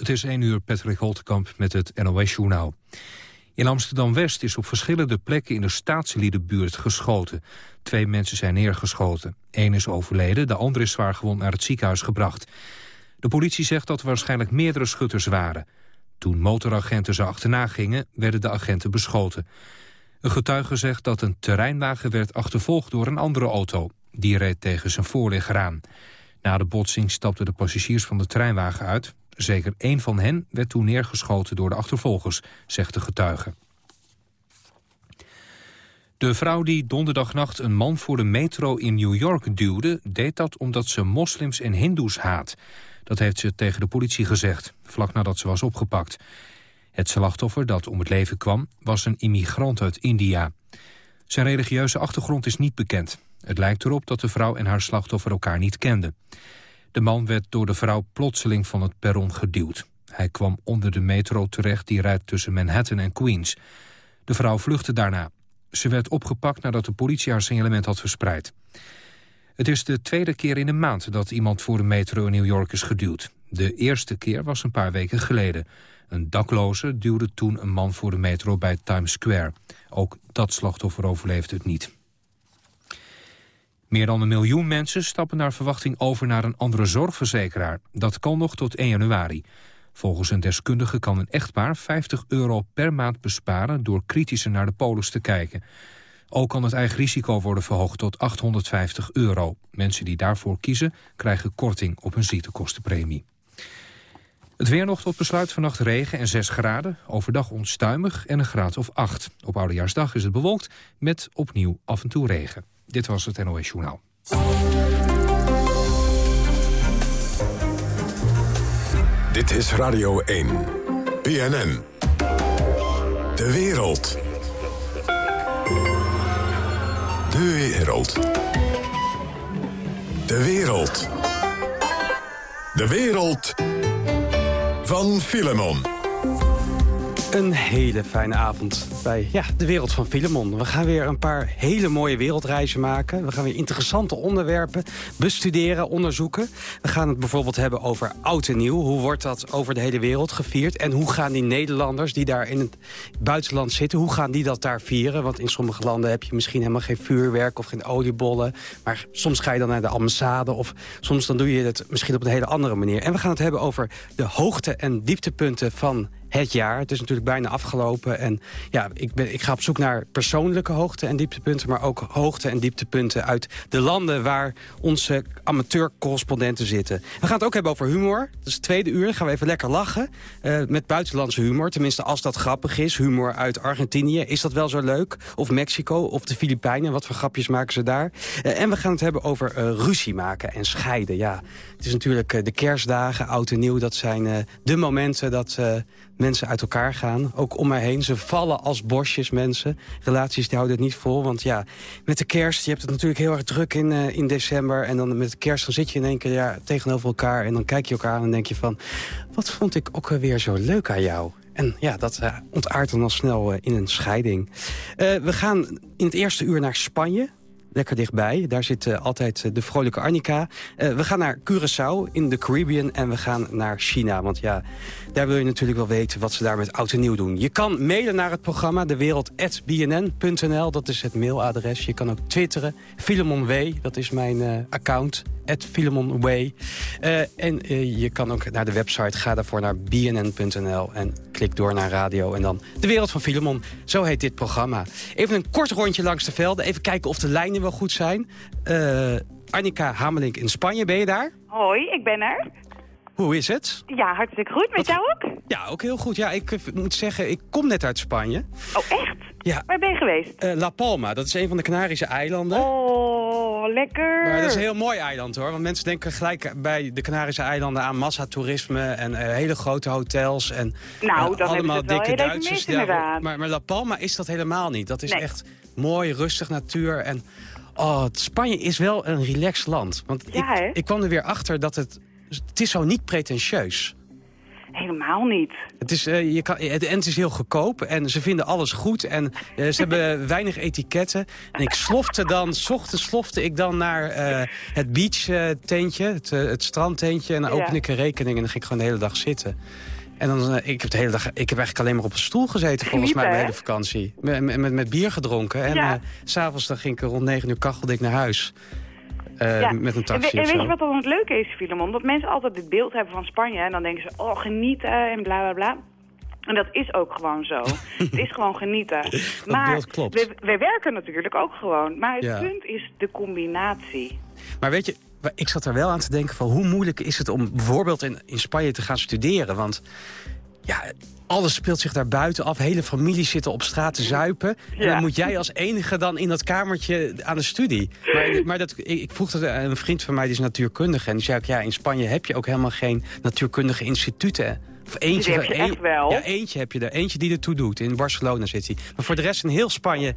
Het is 1 uur Patrick Holtkamp met het NOS-journaal. In Amsterdam-West is op verschillende plekken in de staatsliedenbuurt geschoten. Twee mensen zijn neergeschoten. Eén is overleden, de andere is zwaargewond naar het ziekenhuis gebracht. De politie zegt dat er waarschijnlijk meerdere schutters waren. Toen motoragenten ze achterna gingen, werden de agenten beschoten. Een getuige zegt dat een terreinwagen werd achtervolgd door een andere auto. Die reed tegen zijn voorligger aan. Na de botsing stapten de passagiers van de treinwagen uit. Zeker één van hen werd toen neergeschoten door de achtervolgers, zegt de getuige. De vrouw die donderdagnacht een man voor de metro in New York duwde... deed dat omdat ze moslims en hindoes haat. Dat heeft ze tegen de politie gezegd, vlak nadat ze was opgepakt. Het slachtoffer dat om het leven kwam was een immigrant uit India. Zijn religieuze achtergrond is niet bekend. Het lijkt erop dat de vrouw en haar slachtoffer elkaar niet kenden. De man werd door de vrouw plotseling van het perron geduwd. Hij kwam onder de metro terecht die rijdt tussen Manhattan en Queens. De vrouw vluchtte daarna. Ze werd opgepakt nadat de politie haar signalement had verspreid. Het is de tweede keer in de maand dat iemand voor de metro in New York is geduwd. De eerste keer was een paar weken geleden. Een dakloze duwde toen een man voor de metro bij Times Square. Ook dat slachtoffer overleefde het niet. Meer dan een miljoen mensen stappen naar verwachting over naar een andere zorgverzekeraar. Dat kan nog tot 1 januari. Volgens een deskundige kan een echtpaar 50 euro per maand besparen... door kritischer naar de polis te kijken. Ook kan het eigen risico worden verhoogd tot 850 euro. Mensen die daarvoor kiezen krijgen korting op hun ziektekostenpremie. Het weer nog tot besluit vannacht regen en 6 graden. Overdag onstuimig en een graad of 8. Op Oudejaarsdag is het bewolkt met opnieuw af en toe regen. Dit was het NOS Journaal. Dit is Radio 1. BNN. De wereld. De wereld. De wereld. De wereld van Filemon. Een hele fijne avond bij ja, de wereld van Filemon. We gaan weer een paar hele mooie wereldreizen maken. We gaan weer interessante onderwerpen bestuderen, onderzoeken. We gaan het bijvoorbeeld hebben over oud en nieuw. Hoe wordt dat over de hele wereld gevierd? En hoe gaan die Nederlanders die daar in het buitenland zitten... hoe gaan die dat daar vieren? Want in sommige landen heb je misschien helemaal geen vuurwerk of geen oliebollen. Maar soms ga je dan naar de ambassade... of soms dan doe je het misschien op een hele andere manier. En we gaan het hebben over de hoogte- en dieptepunten van het jaar. Het is natuurlijk bijna afgelopen. En ja, ik, ben, ik ga op zoek naar persoonlijke hoogte- en dieptepunten... maar ook hoogte- en dieptepunten uit de landen... waar onze amateurcorrespondenten zitten. We gaan het ook hebben over humor. Is het tweede uur. Gaan we even lekker lachen. Uh, met buitenlandse humor. Tenminste, als dat grappig is. Humor uit Argentinië. Is dat wel zo leuk? Of Mexico? Of de Filipijnen? Wat voor grapjes maken ze daar? Uh, en we gaan het hebben over uh, ruzie maken en scheiden. Ja, het is natuurlijk de kerstdagen, oud en nieuw. Dat zijn de momenten dat mensen uit elkaar gaan. Ook om mij heen. Ze vallen als bosjes mensen. Relaties die houden het niet vol. Want ja, met de kerst, je hebt het natuurlijk heel erg druk in, in december. En dan met de kerst dan zit je in één keer ja, tegenover elkaar. En dan kijk je elkaar aan en denk je van... wat vond ik ook weer zo leuk aan jou? En ja, dat uh, ontaart dan al snel in een scheiding. we gaan in het eerste uur naar Spanje lekker dichtbij. Daar zit uh, altijd uh, de vrolijke Arnica. Uh, we gaan naar Curaçao in de Caribbean en we gaan naar China. Want ja, daar wil je natuurlijk wel weten wat ze daar met oud en nieuw doen. Je kan mailen naar het programma dewereld.bnn.nl. Dat is het mailadres. Je kan ook twitteren. Filemon W, dat is mijn account. Filemon Way. en je kan ook naar de website. Ga daarvoor naar bnn.nl en klik door naar radio. En dan De Wereld van Filemon. Zo heet dit programma. Even een kort rondje langs de velden. Even kijken of de lijnen wel goed zijn. Uh, Annika Hamelink in Spanje, ben je daar? Hoi, ik ben er. Hoe is het? Ja, hartstikke goed. Met Wat? jou ook? Ja, ook heel goed. Ja, ik moet zeggen, ik kom net uit Spanje. Oh, echt? Ja. Waar ben je geweest? Uh, La Palma, dat is een van de Canarische eilanden. Oh, lekker. Maar dat is een heel mooi eiland hoor. Want mensen denken gelijk bij de Canarische eilanden aan massatoerisme en uh, hele grote hotels. En, nou, dan allemaal dikke Duitsers. Ja, maar, maar La Palma is dat helemaal niet. Dat is nee. echt mooi, rustig natuur. En oh, Spanje is wel een relaxed land. Want ja, ik, ik kwam er weer achter dat het... Het is zo niet pretentieus. Helemaal niet. Het is, uh, je kan, het, en het is heel goedkoop en ze vinden alles goed en uh, ze hebben weinig etiketten. En ik slofte dan, ochtends slofte ik dan naar uh, het beach tentje, het, het strandtentje. En dan open ik een rekening en dan ging ik gewoon de hele dag zitten. En dan, ik, heb de hele dag, ik heb eigenlijk alleen maar op een stoel gezeten volgens mij mijn hele vakantie. Met, met, met bier gedronken. En ja. s s'avonds dan ging ik rond negen uur kachelde ik naar huis. Uh, met een taxi en, en weet je wat dan het leuke is, Filemon? Dat mensen altijd dit beeld hebben van Spanje. En dan denken ze, oh, genieten en bla bla bla. En dat is ook gewoon zo. het is gewoon genieten. maar klopt. We, we, werken natuurlijk ook gewoon. Maar het punt is de combinatie. Maar weet je, ik zat er wel aan te denken van hoe moeilijk is het om bijvoorbeeld in, in Spanje te gaan studeren. Want ja, alles speelt zich daar buiten af. Hele families zitten op straat te zuipen. En dan moet jij als enige dan in dat kamertje aan de studie. Maar, maar dat, ik, ik vroeg dat een vriend van mij, die is natuurkundige. En die zei ook, ja, in Spanje heb je ook helemaal geen natuurkundige instituten. Of eentje, heb je echt wel. Ja, eentje heb je er. Eentje die ertoe doet. In Barcelona zit hij. Maar voor de rest in heel Spanje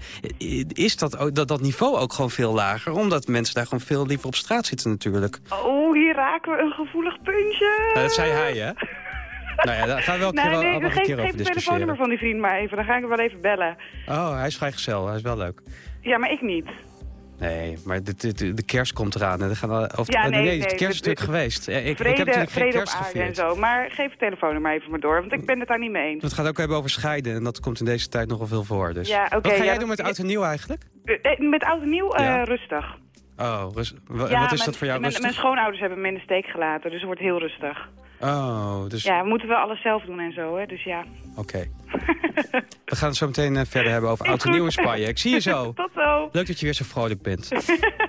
is dat, dat, dat niveau ook gewoon veel lager. Omdat mensen daar gewoon veel liever op straat zitten natuurlijk. Oh, hier raken we een gevoelig puntje. Nou, dat zei hij, hè? nou ja, daar gaan we wel nee, keer, nee, een keer over discussiëren. Geef het telefoonnummer van die vriend maar even. Dan ga ik hem wel even bellen. Oh, hij is vrijgezel. Hij is wel leuk. Ja, maar ik niet. Nee, maar de, de, de kerst komt eraan. En dan gaan of, ja, nee, nee, de kerst is natuurlijk geweest. Ik, vrede, ik heb natuurlijk geen kerst gevierd. en zo. Maar geef het telefoonnummer even maar door, want ik ben het daar niet mee eens. Het gaat ook hebben over scheiden. En dat komt in deze tijd nogal veel voor. Dus. Ja, okay, Wat ga ja, jij doen met oud en nieuw eigenlijk? Met oud en nieuw uh, rustig. Oh, rust, wat is mijn, dat voor jou rustig? Mijn schoonouders hebben me in de steek gelaten, dus het wordt heel rustig. Oh, dus... Ja, we moeten wel alles zelf doen en zo, hè, dus ja. Oké. we gaan het zo meteen uh, verder hebben over oud en nieuw in Spanje. Ik zie je zo. Tot zo. Leuk dat je weer zo vrolijk bent.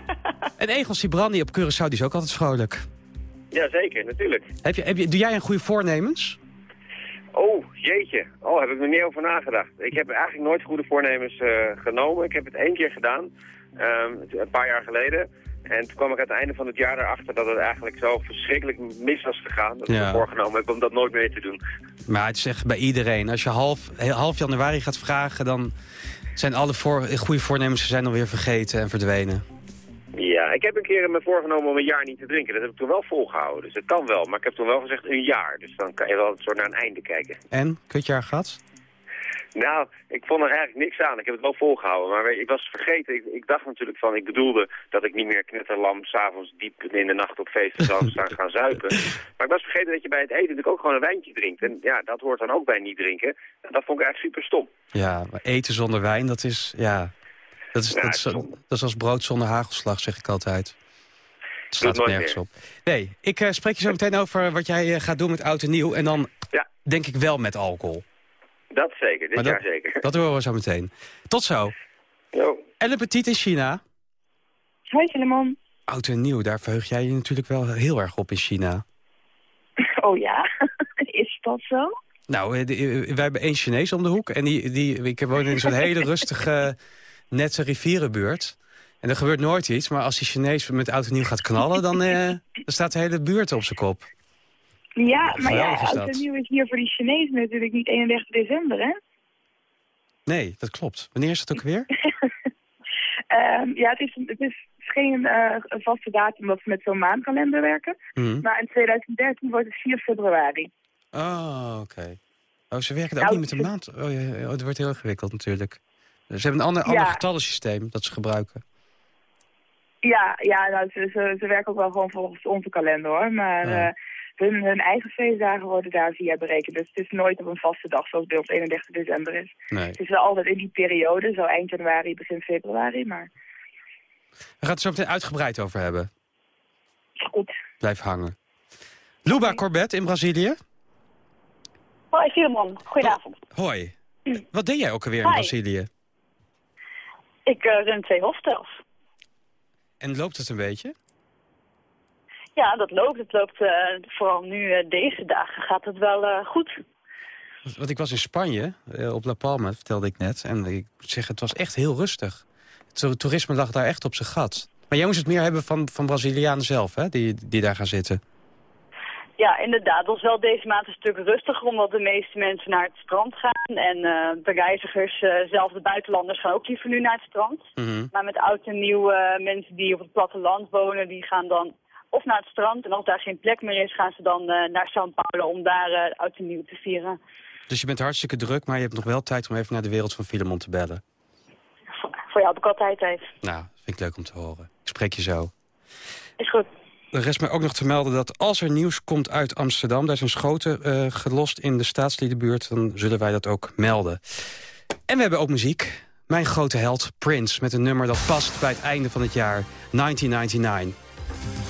en Egel Sibrandi op Curaçao, die is ook altijd vrolijk. Jazeker, natuurlijk. Heb je, heb je, doe jij een goede voornemens? Oh, jeetje. Oh, heb ik er niet over nagedacht. Ik heb eigenlijk nooit goede voornemens uh, genomen. Ik heb het één keer gedaan, um, een paar jaar geleden. En toen kwam ik aan het einde van het jaar erachter dat het eigenlijk zo verschrikkelijk mis was gegaan. Dat ik me voorgenomen heb om dat nooit meer te doen. Maar het is echt bij iedereen. Als je half, half januari gaat vragen, dan zijn alle voor, goede voornemens zijn alweer vergeten en verdwenen. Ja, ik heb een keer me voorgenomen om een jaar niet te drinken. Dat heb ik toen wel volgehouden. Dus dat kan wel. Maar ik heb toen wel gezegd een jaar. Dus dan kan je wel zo naar een einde kijken. En? Kutjaar gehad? Nou, ik vond er eigenlijk niks aan. Ik heb het wel volgehouden. Maar ik was vergeten. Ik, ik dacht natuurlijk van, ik bedoelde dat ik niet meer knetterlam s'avonds diep in de nacht op feesten zou staan gaan zuipen. Maar ik was vergeten dat je bij het eten natuurlijk ook gewoon een wijntje drinkt. En ja, dat hoort dan ook bij niet drinken. En dat vond ik eigenlijk super stom. Ja, maar eten zonder wijn, dat is, ja, dat is, dat, is, dat is als brood zonder hagelslag, zeg ik altijd. Het slaat er nergens op. Nee, ik uh, spreek je zo meteen over wat jij uh, gaat doen met oud en nieuw. En dan ja. denk ik wel met alcohol. Dat zeker, dit maar jaar dat, zeker. Dat horen we zo meteen. Tot zo. Jo. Elle Petit in China. Hoi Filemon. Oud en nieuw, daar verheug jij je natuurlijk wel heel erg op in China. Oh ja, is dat zo? Nou, eh, wij hebben één Chinees om de hoek. En die, die, ik woon in zo'n hele rustige, nette rivierenbuurt. En er gebeurt nooit iets. Maar als die Chinees met oud en nieuw gaat knallen... dan, eh, dan staat de hele buurt op zijn kop. Ja, maar ja, oud en nieuw is hier voor die Chinezen natuurlijk niet 31 december, hè? Nee, dat klopt. Wanneer is het ook weer? um, ja, het is, het is geen uh, vaste datum dat we met zo'n maandkalender werken. Mm. Maar in 2013 wordt het 4 februari. Oh, oké. Okay. Oh, ze werken nou, ook niet met een maand. Oh, ja, oh, het wordt heel ingewikkeld natuurlijk. Ze hebben een ander, ander getallensysteem dat ze gebruiken. Ja, ja nou, ze, ze, ze, werken ook wel gewoon volgens onze kalender hoor. Maar uh, hun, hun, eigen feestdagen worden daar via berekend. Dus het is nooit op een vaste dag zoals bij ons 31 december is. Nee. Het is wel altijd in die periode, zo eind januari, begin februari. Maar... We gaan het zo meteen uitgebreid over hebben. Goed. Blijf hangen. Luba. Corbett in Brazilië. Hoi Filemon, goedenavond. Hoi. Wat deed jij ook alweer in Hi. Brazilië? Ik uh, run twee hostels. En loopt het een beetje? Ja, dat loopt. Het loopt uh, vooral nu uh, deze dagen gaat het wel uh, goed. Want ik was in Spanje, op La Palma, vertelde ik net. En ik zeg, het was echt heel rustig. Het toerisme lag daar echt op zijn gat. Maar jij moest het meer hebben van, van Brazilianen zelf, hè, die, die daar gaan zitten. Ja, inderdaad. Het was wel deze maand een stuk rustiger, omdat de meeste mensen naar het strand gaan. En uh, de reizigers, uh, zelfs de buitenlanders, gaan ook liever nu naar het strand. Mm -hmm. Maar met oud en nieuw uh, mensen die op het platteland wonen, die gaan dan of naar het strand. En als daar geen plek meer is, gaan ze dan naar São Paulo om daar uh, oud en nieuw te vieren. Dus je bent hartstikke druk, maar je hebt nog wel tijd om even naar de wereld van Filemon te bellen. Voor, jou heb ik altijd tijd. Nou, vind ik leuk om te horen. Ik spreek je zo. Is goed. Er rest mij ook nog te melden dat als er nieuws komt uit Amsterdam... daar zijn schoten uh, gelost in de staatsliedenbuurt... dan zullen wij dat ook melden. En we hebben ook muziek. Mijn grote held Prince met een nummer dat past bij het einde van het jaar 1999.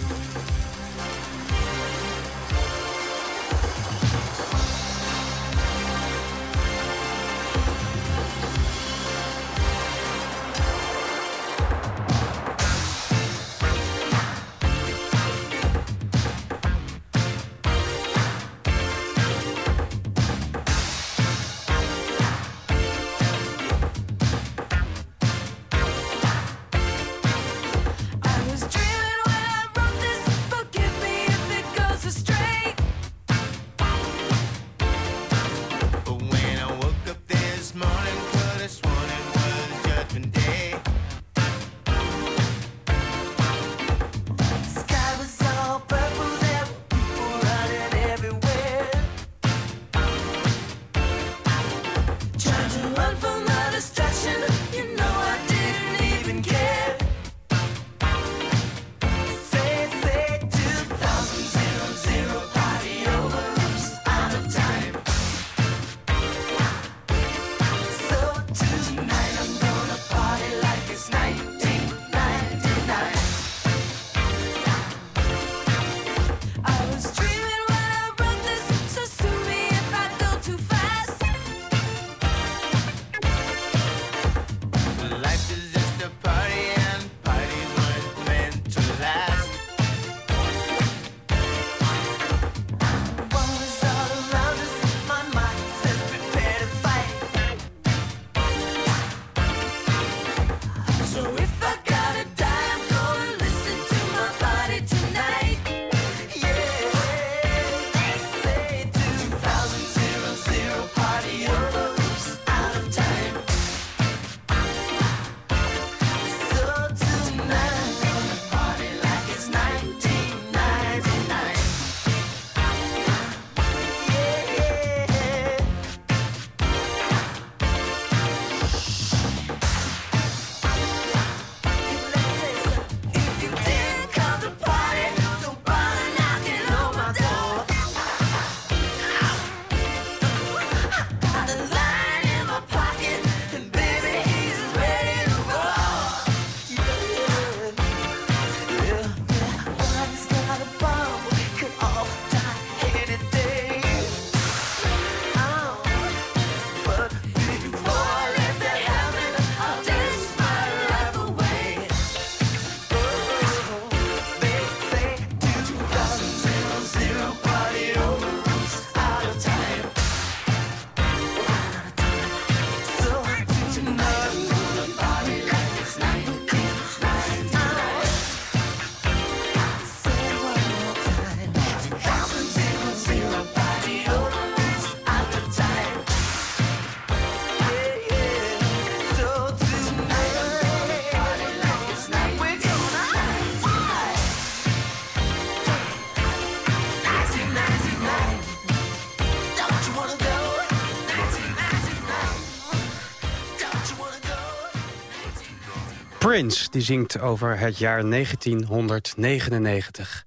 Prince, die zingt over het jaar 1999.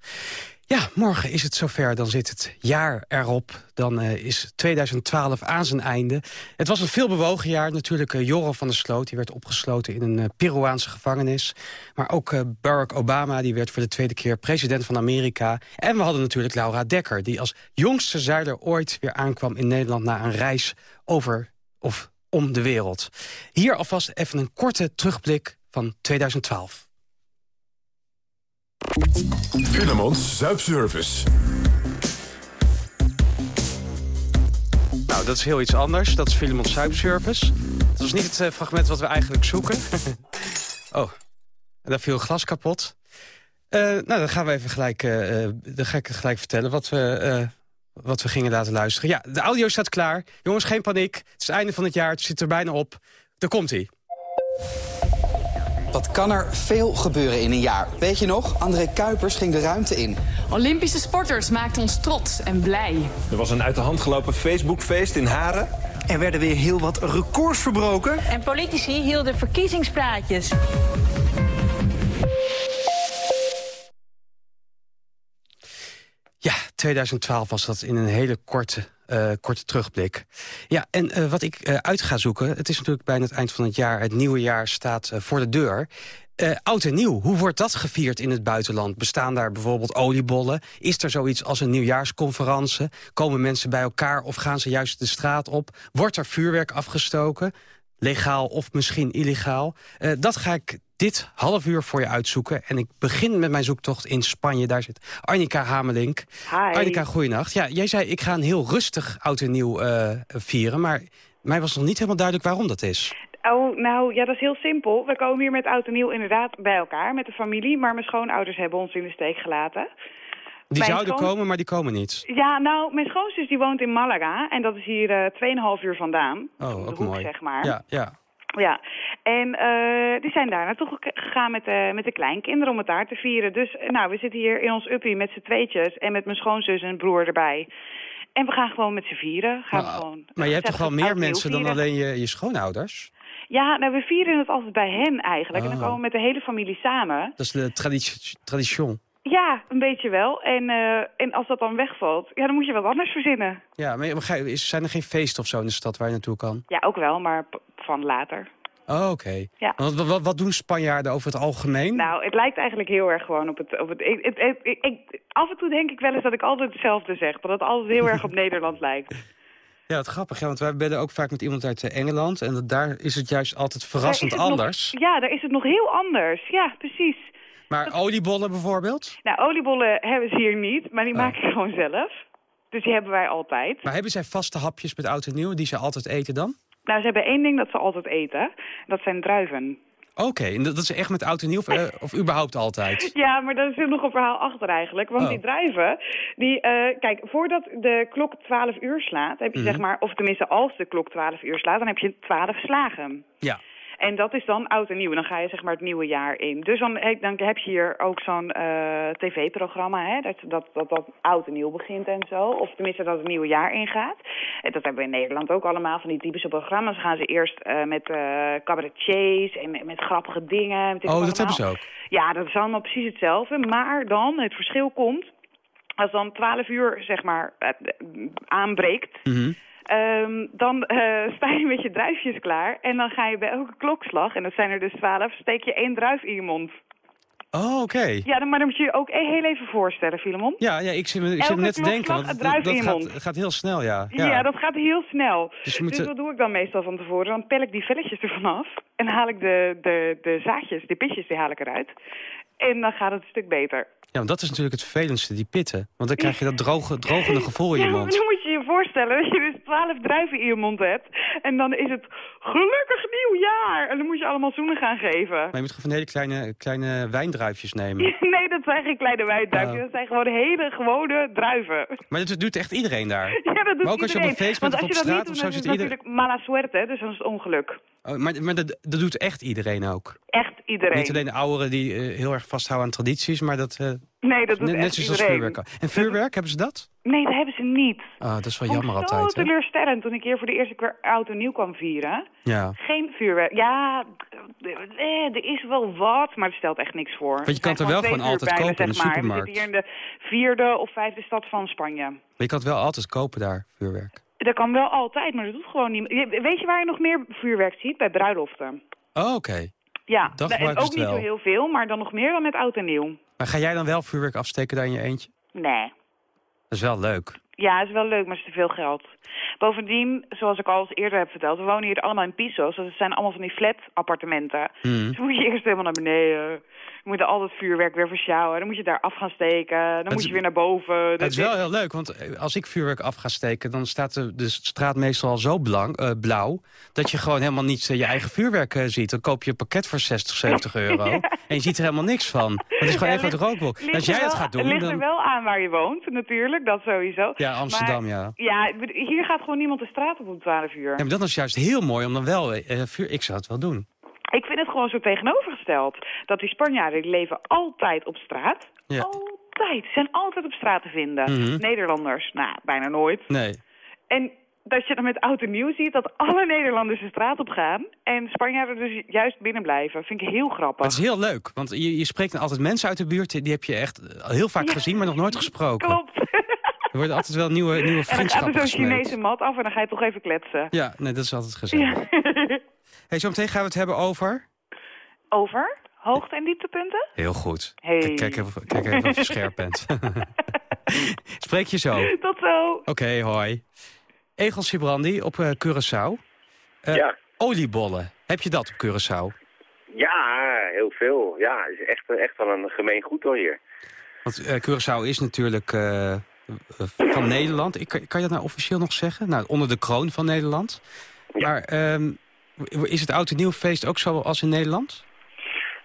Ja, morgen is het zover. Dan zit het jaar erop. Dan uh, is 2012 aan zijn einde. Het was een veel bewogen jaar. Natuurlijk uh, Joran van der Sloot. Die werd opgesloten in een uh, Peruaanse gevangenis. Maar ook Barack Obama. Die werd voor de tweede keer president van Amerika. En we hadden natuurlijk Laura Dekker. Die als jongste zuider ooit weer aankwam in Nederland... na een reis over of om de wereld. Hier alvast even een korte terugblik van 2012. Filemons Zuipservice. Nou, dat is heel iets anders. Dat is Filemons Zuipservice. Dat was niet het uh, fragment wat we eigenlijk zoeken. oh, daar viel glas kapot. Uh, nou, dan gaan we even gelijk, uh, dan ga ik gelijk vertellen wat we, wat we gingen laten luisteren. Ja, de audio staat klaar. Jongens, geen paniek. Het is het einde van het jaar, het zit er bijna op. Daar komt-ie. Wat kan er veel gebeuren in een jaar? Weet je nog? André Kuipers ging de ruimte in. Olympische sporters maakten ons trots en blij. Er was een uit de hand gelopen Facebookfeest in Haren. Er werden weer heel wat records verbroken. En politici hielden verkiezingspraatjes. Ja, 2012 was dat in een hele korte, uh, korte terugblik. Ja, en uh, wat ik uh, uit ga zoeken... het is natuurlijk bijna het eind van het jaar. Het nieuwe jaar staat voor de deur. oud en nieuw, hoe wordt dat gevierd in het buitenland? Bestaan daar bijvoorbeeld oliebollen? Is er zoiets als een nieuwjaarsconferentie? Komen mensen bij elkaar of gaan ze juist de straat op? Wordt er vuurwerk afgestoken? Legaal of misschien illegaal? dat ga ik dit half uur voor je uitzoeken. En ik begin met mijn zoektocht in Spanje. Daar zit Arnika Hamelink. Hi. Arnika, goeienacht. Ja, jij zei, ik ga een heel rustig oud en nieuw uh, vieren. Maar mij was nog niet helemaal duidelijk waarom dat is. Oh, nou, ja, dat is heel simpel. We komen hier met oud en nieuw inderdaad bij elkaar, met de familie. Maar mijn schoonouders hebben ons in de steek gelaten. Die mijn zouden komen, maar die komen niet. Ja, nou, mijn schoonzus die woont in Malaga. En dat is hier uh, 2,5 uur vandaan. Oh, ook hoek, mooi. zeg maar. Ja, ja. Ja, en uh, die zijn daar naartoe gegaan met de, met de kleinkinderen om het daar te vieren. Dus nou, we zitten hier in ons uppie met z'n tweetjes en met mijn schoonzus en broer erbij. En we gaan gewoon met z'n vieren. Gaan maar, we gewoon maar je hebt toch wel meer mensen dan alleen je, je schoonouders? Ja, nou, we vieren het altijd bij hen eigenlijk. Oh. En dan komen we met de hele familie samen. Dat is de traditie. Ja, een beetje wel. En, uh, en als dat dan wegvalt, ja, dan moet je wat anders verzinnen. Ja, maar zijn er geen feesten of zo in de stad waar je naartoe kan? Ja, ook wel, maar van later. Oh, oké. Okay. Ja. Wat, wat, wat, doen Spanjaarden over het algemeen? Nou, het lijkt eigenlijk heel erg gewoon op het... Op het ik, ik, ik, ik, af en toe denk ik wel eens dat ik altijd hetzelfde zeg. Dat het altijd heel erg op Nederland lijkt. Ja, wat grappig, ja, want wij bellen ook vaak met iemand uit eh, Engeland... en dat, daar is het juist altijd verrassend anders. Nog, ja, daar is het nog heel anders. Ja, precies. Maar dat... oliebollen bijvoorbeeld? Nou, oliebollen hebben ze hier niet, maar die oh. maken gewoon zelf. Dus die hebben wij altijd. Maar hebben zij vaste hapjes met oud en nieuw die ze altijd eten dan? Nou, ze hebben één ding dat ze altijd eten. Dat zijn druiven. Oké, okay, en dat is echt met oud en nieuw of, uh, of überhaupt altijd? Ja, maar daar zit nog een verhaal achter eigenlijk. Want Oh. die druiven, die, uh, kijk, voordat de klok 12 uur slaat, heb je Mhm. zeg maar, of tenminste als de klok 12 uur slaat, dan heb je 12 slagen. Ja. En dat is dan oud en nieuw. Dan ga je zeg maar het nieuwe jaar in. Dus dan, dan heb je hier ook zo'n eh, tv-programma, dat, dat, dat dat oud en nieuw begint en zo. Of tenminste dat het nieuwe jaar ingaat. En dat hebben we in Nederland ook allemaal, van die typische programma's. Dan gaan ze eerst eh, met eh cabaretiers en met, met grappige dingen. met Oh, dat hebben ze ook. Ja, dat is allemaal precies hetzelfde. Maar dan, het verschil komt, als dan 12 uur zeg maar aanbreekt... Mhm. Ehm, dan eh, sta je met je druifjes klaar en dan ga je bij elke klokslag, en dat zijn er dus twaalf, steek je één druif in je mond. Oh, oké. Ja, dan, maar dan moet je je ook e- heel even voorstellen, Filemon. Ja, ja, ik zit, ik zit net te denken, want een dat, druif dat in je gaat, gaat heel snel, ja. Ja. dat gaat heel snel. Dus Dus, moet, wat doe ik dan meestal van tevoren? Dan pel ik die velletjes ervan af en haal ik de, de, de zaadjes, de pitjes, die haal ik eruit. En dan gaat het een stuk beter. Ja, want dat is natuurlijk het vervelendste, die pitten. Want dan krijg je dat droge, drogende gevoel in je Ja, mond. dan moet je voorstellen dat je dus twaalf druiven in je mond hebt. En dan is het gelukkig nieuwjaar. En dan moet je allemaal zoenen gaan geven. Maar je moet gewoon van hele kleine, kleine wijndruifjes nemen. Nee, dat zijn geen kleine wijndruifjes. Oh. Dat zijn gewoon hele gewone druiven. Maar dat doet echt iedereen daar. Ja, dat doet Maar ook als je op iedereen. een feest bent of je op dat straat niet of doet, zo, dan is zit het ieder- natuurlijk mala suerte, dus dan is het ongeluk. Oh, maar maar dat, dat doet echt iedereen ook. Echt iedereen. Niet alleen de ouderen die eh, heel erg vasthouden aan tradities, maar dat... eh, Nee, dat doet net, net zoals vuurwerk. En vuurwerk, hebben ze dat? Nee, dat hebben ze niet. Ah, dat is wel Vond ik jammer zo altijd, hè? teleurstellend toen ik hier voor de eerste keer oud en nieuw kwam vieren. Ja. Geen vuurwerk. Ja, eh, er is wel wat, maar het stelt echt niks voor. Want je kan het er wel gewoon altijd kopen in de maar. We supermarkt. zitten hier in de vierde of vijfde stad van Spanje. Maar je kan het wel altijd kopen daar, vuurwerk. Dat kan wel altijd, maar dat doet gewoon niet. Weet je waar je nog meer vuurwerk ziet? Bij bruiloften. Oh, oké. Ja, Dat en ook niet wel. zo heel veel, maar dan nog meer dan met oud en nieuw. Maar ga jij dan wel vuurwerk afsteken daar in je eentje? Nee. Dat is wel leuk. Ja, is wel leuk, maar het is te veel geld. Bovendien, zoals ik al eens eerder heb verteld, we wonen hier allemaal in pisos. Dus het zijn allemaal van die flat-appartementen. Hmm. Dus moet je eerst helemaal naar beneden. Je moet al het vuurwerk weer versjouwen. Dan moet je daar af gaan steken. Dan moet je weer naar boven. Het Dat- is wel heel leuk, want eh, als ik vuurwerk af ga steken... dan staat de, de straat meestal al zo blank, eh, blauw... dat je gewoon helemaal niet eh, je eigen vuurwerk ziet. Dan koop je een pakket voor 60, 70 euro. En je ziet er helemaal niks van. Het is gewoon Ja, even ligt- wat rookwolk. ligt Als er jij dat wel- gaat Het doen, ligt er dan... wel aan waar je woont, natuurlijk. Dat sowieso. Ja, Amsterdam, Maar- ja. Ja, hier gaat gewoon niemand de straat op om 12 uur. Ja, maar dat is juist heel mooi om dan wel... vuur... Ik zou het wel doen. Ik vind het gewoon zo tegenovergesteld. Dat die Spanjaarden die leven altijd op straat. Ja. Altijd. Ze zijn altijd op straat te vinden. Mhm. Nederlanders, nou, bijna nooit. Nee. En dat je dan met oud en nieuw ziet dat alle Nederlanders de straat op gaan... en Spanjaarden dus juist binnen blijven. Vind ik heel grappig. Het is heel leuk, want je, je spreekt dan altijd mensen uit de buurt... die heb je echt heel vaak Ja. gezien, maar nog nooit gesproken. Klopt. Er worden altijd wel nieuwe, nieuwe En dan gaat vriendschappen er zo'n. Chinese mat af en dan ga je toch even kletsen. Ja, nee, dat is altijd gezellig. Hey, zometeen gaan we het hebben over... Over? Hoogte- en dieptepunten? Heel goed. Hey. Kijk, kijk, even, kijk even of je scherp bent. Spreek je zo. Oké, Tot zo. hoi. Egel Sibrandi op eh, Curaçao. Eh, Ja. Oliebollen. Heb je dat op Curaçao? Ja, heel veel. Ja, het is echt, echt wel een gemeen goed hoor hier. Want eh, Curaçao is natuurlijk van Nederland. Ik, kan je dat nou officieel nog zeggen? Nou, onder de kroon van Nederland. Maar ehm, is het Oud en Nieuw feest ook zo als in Nederland?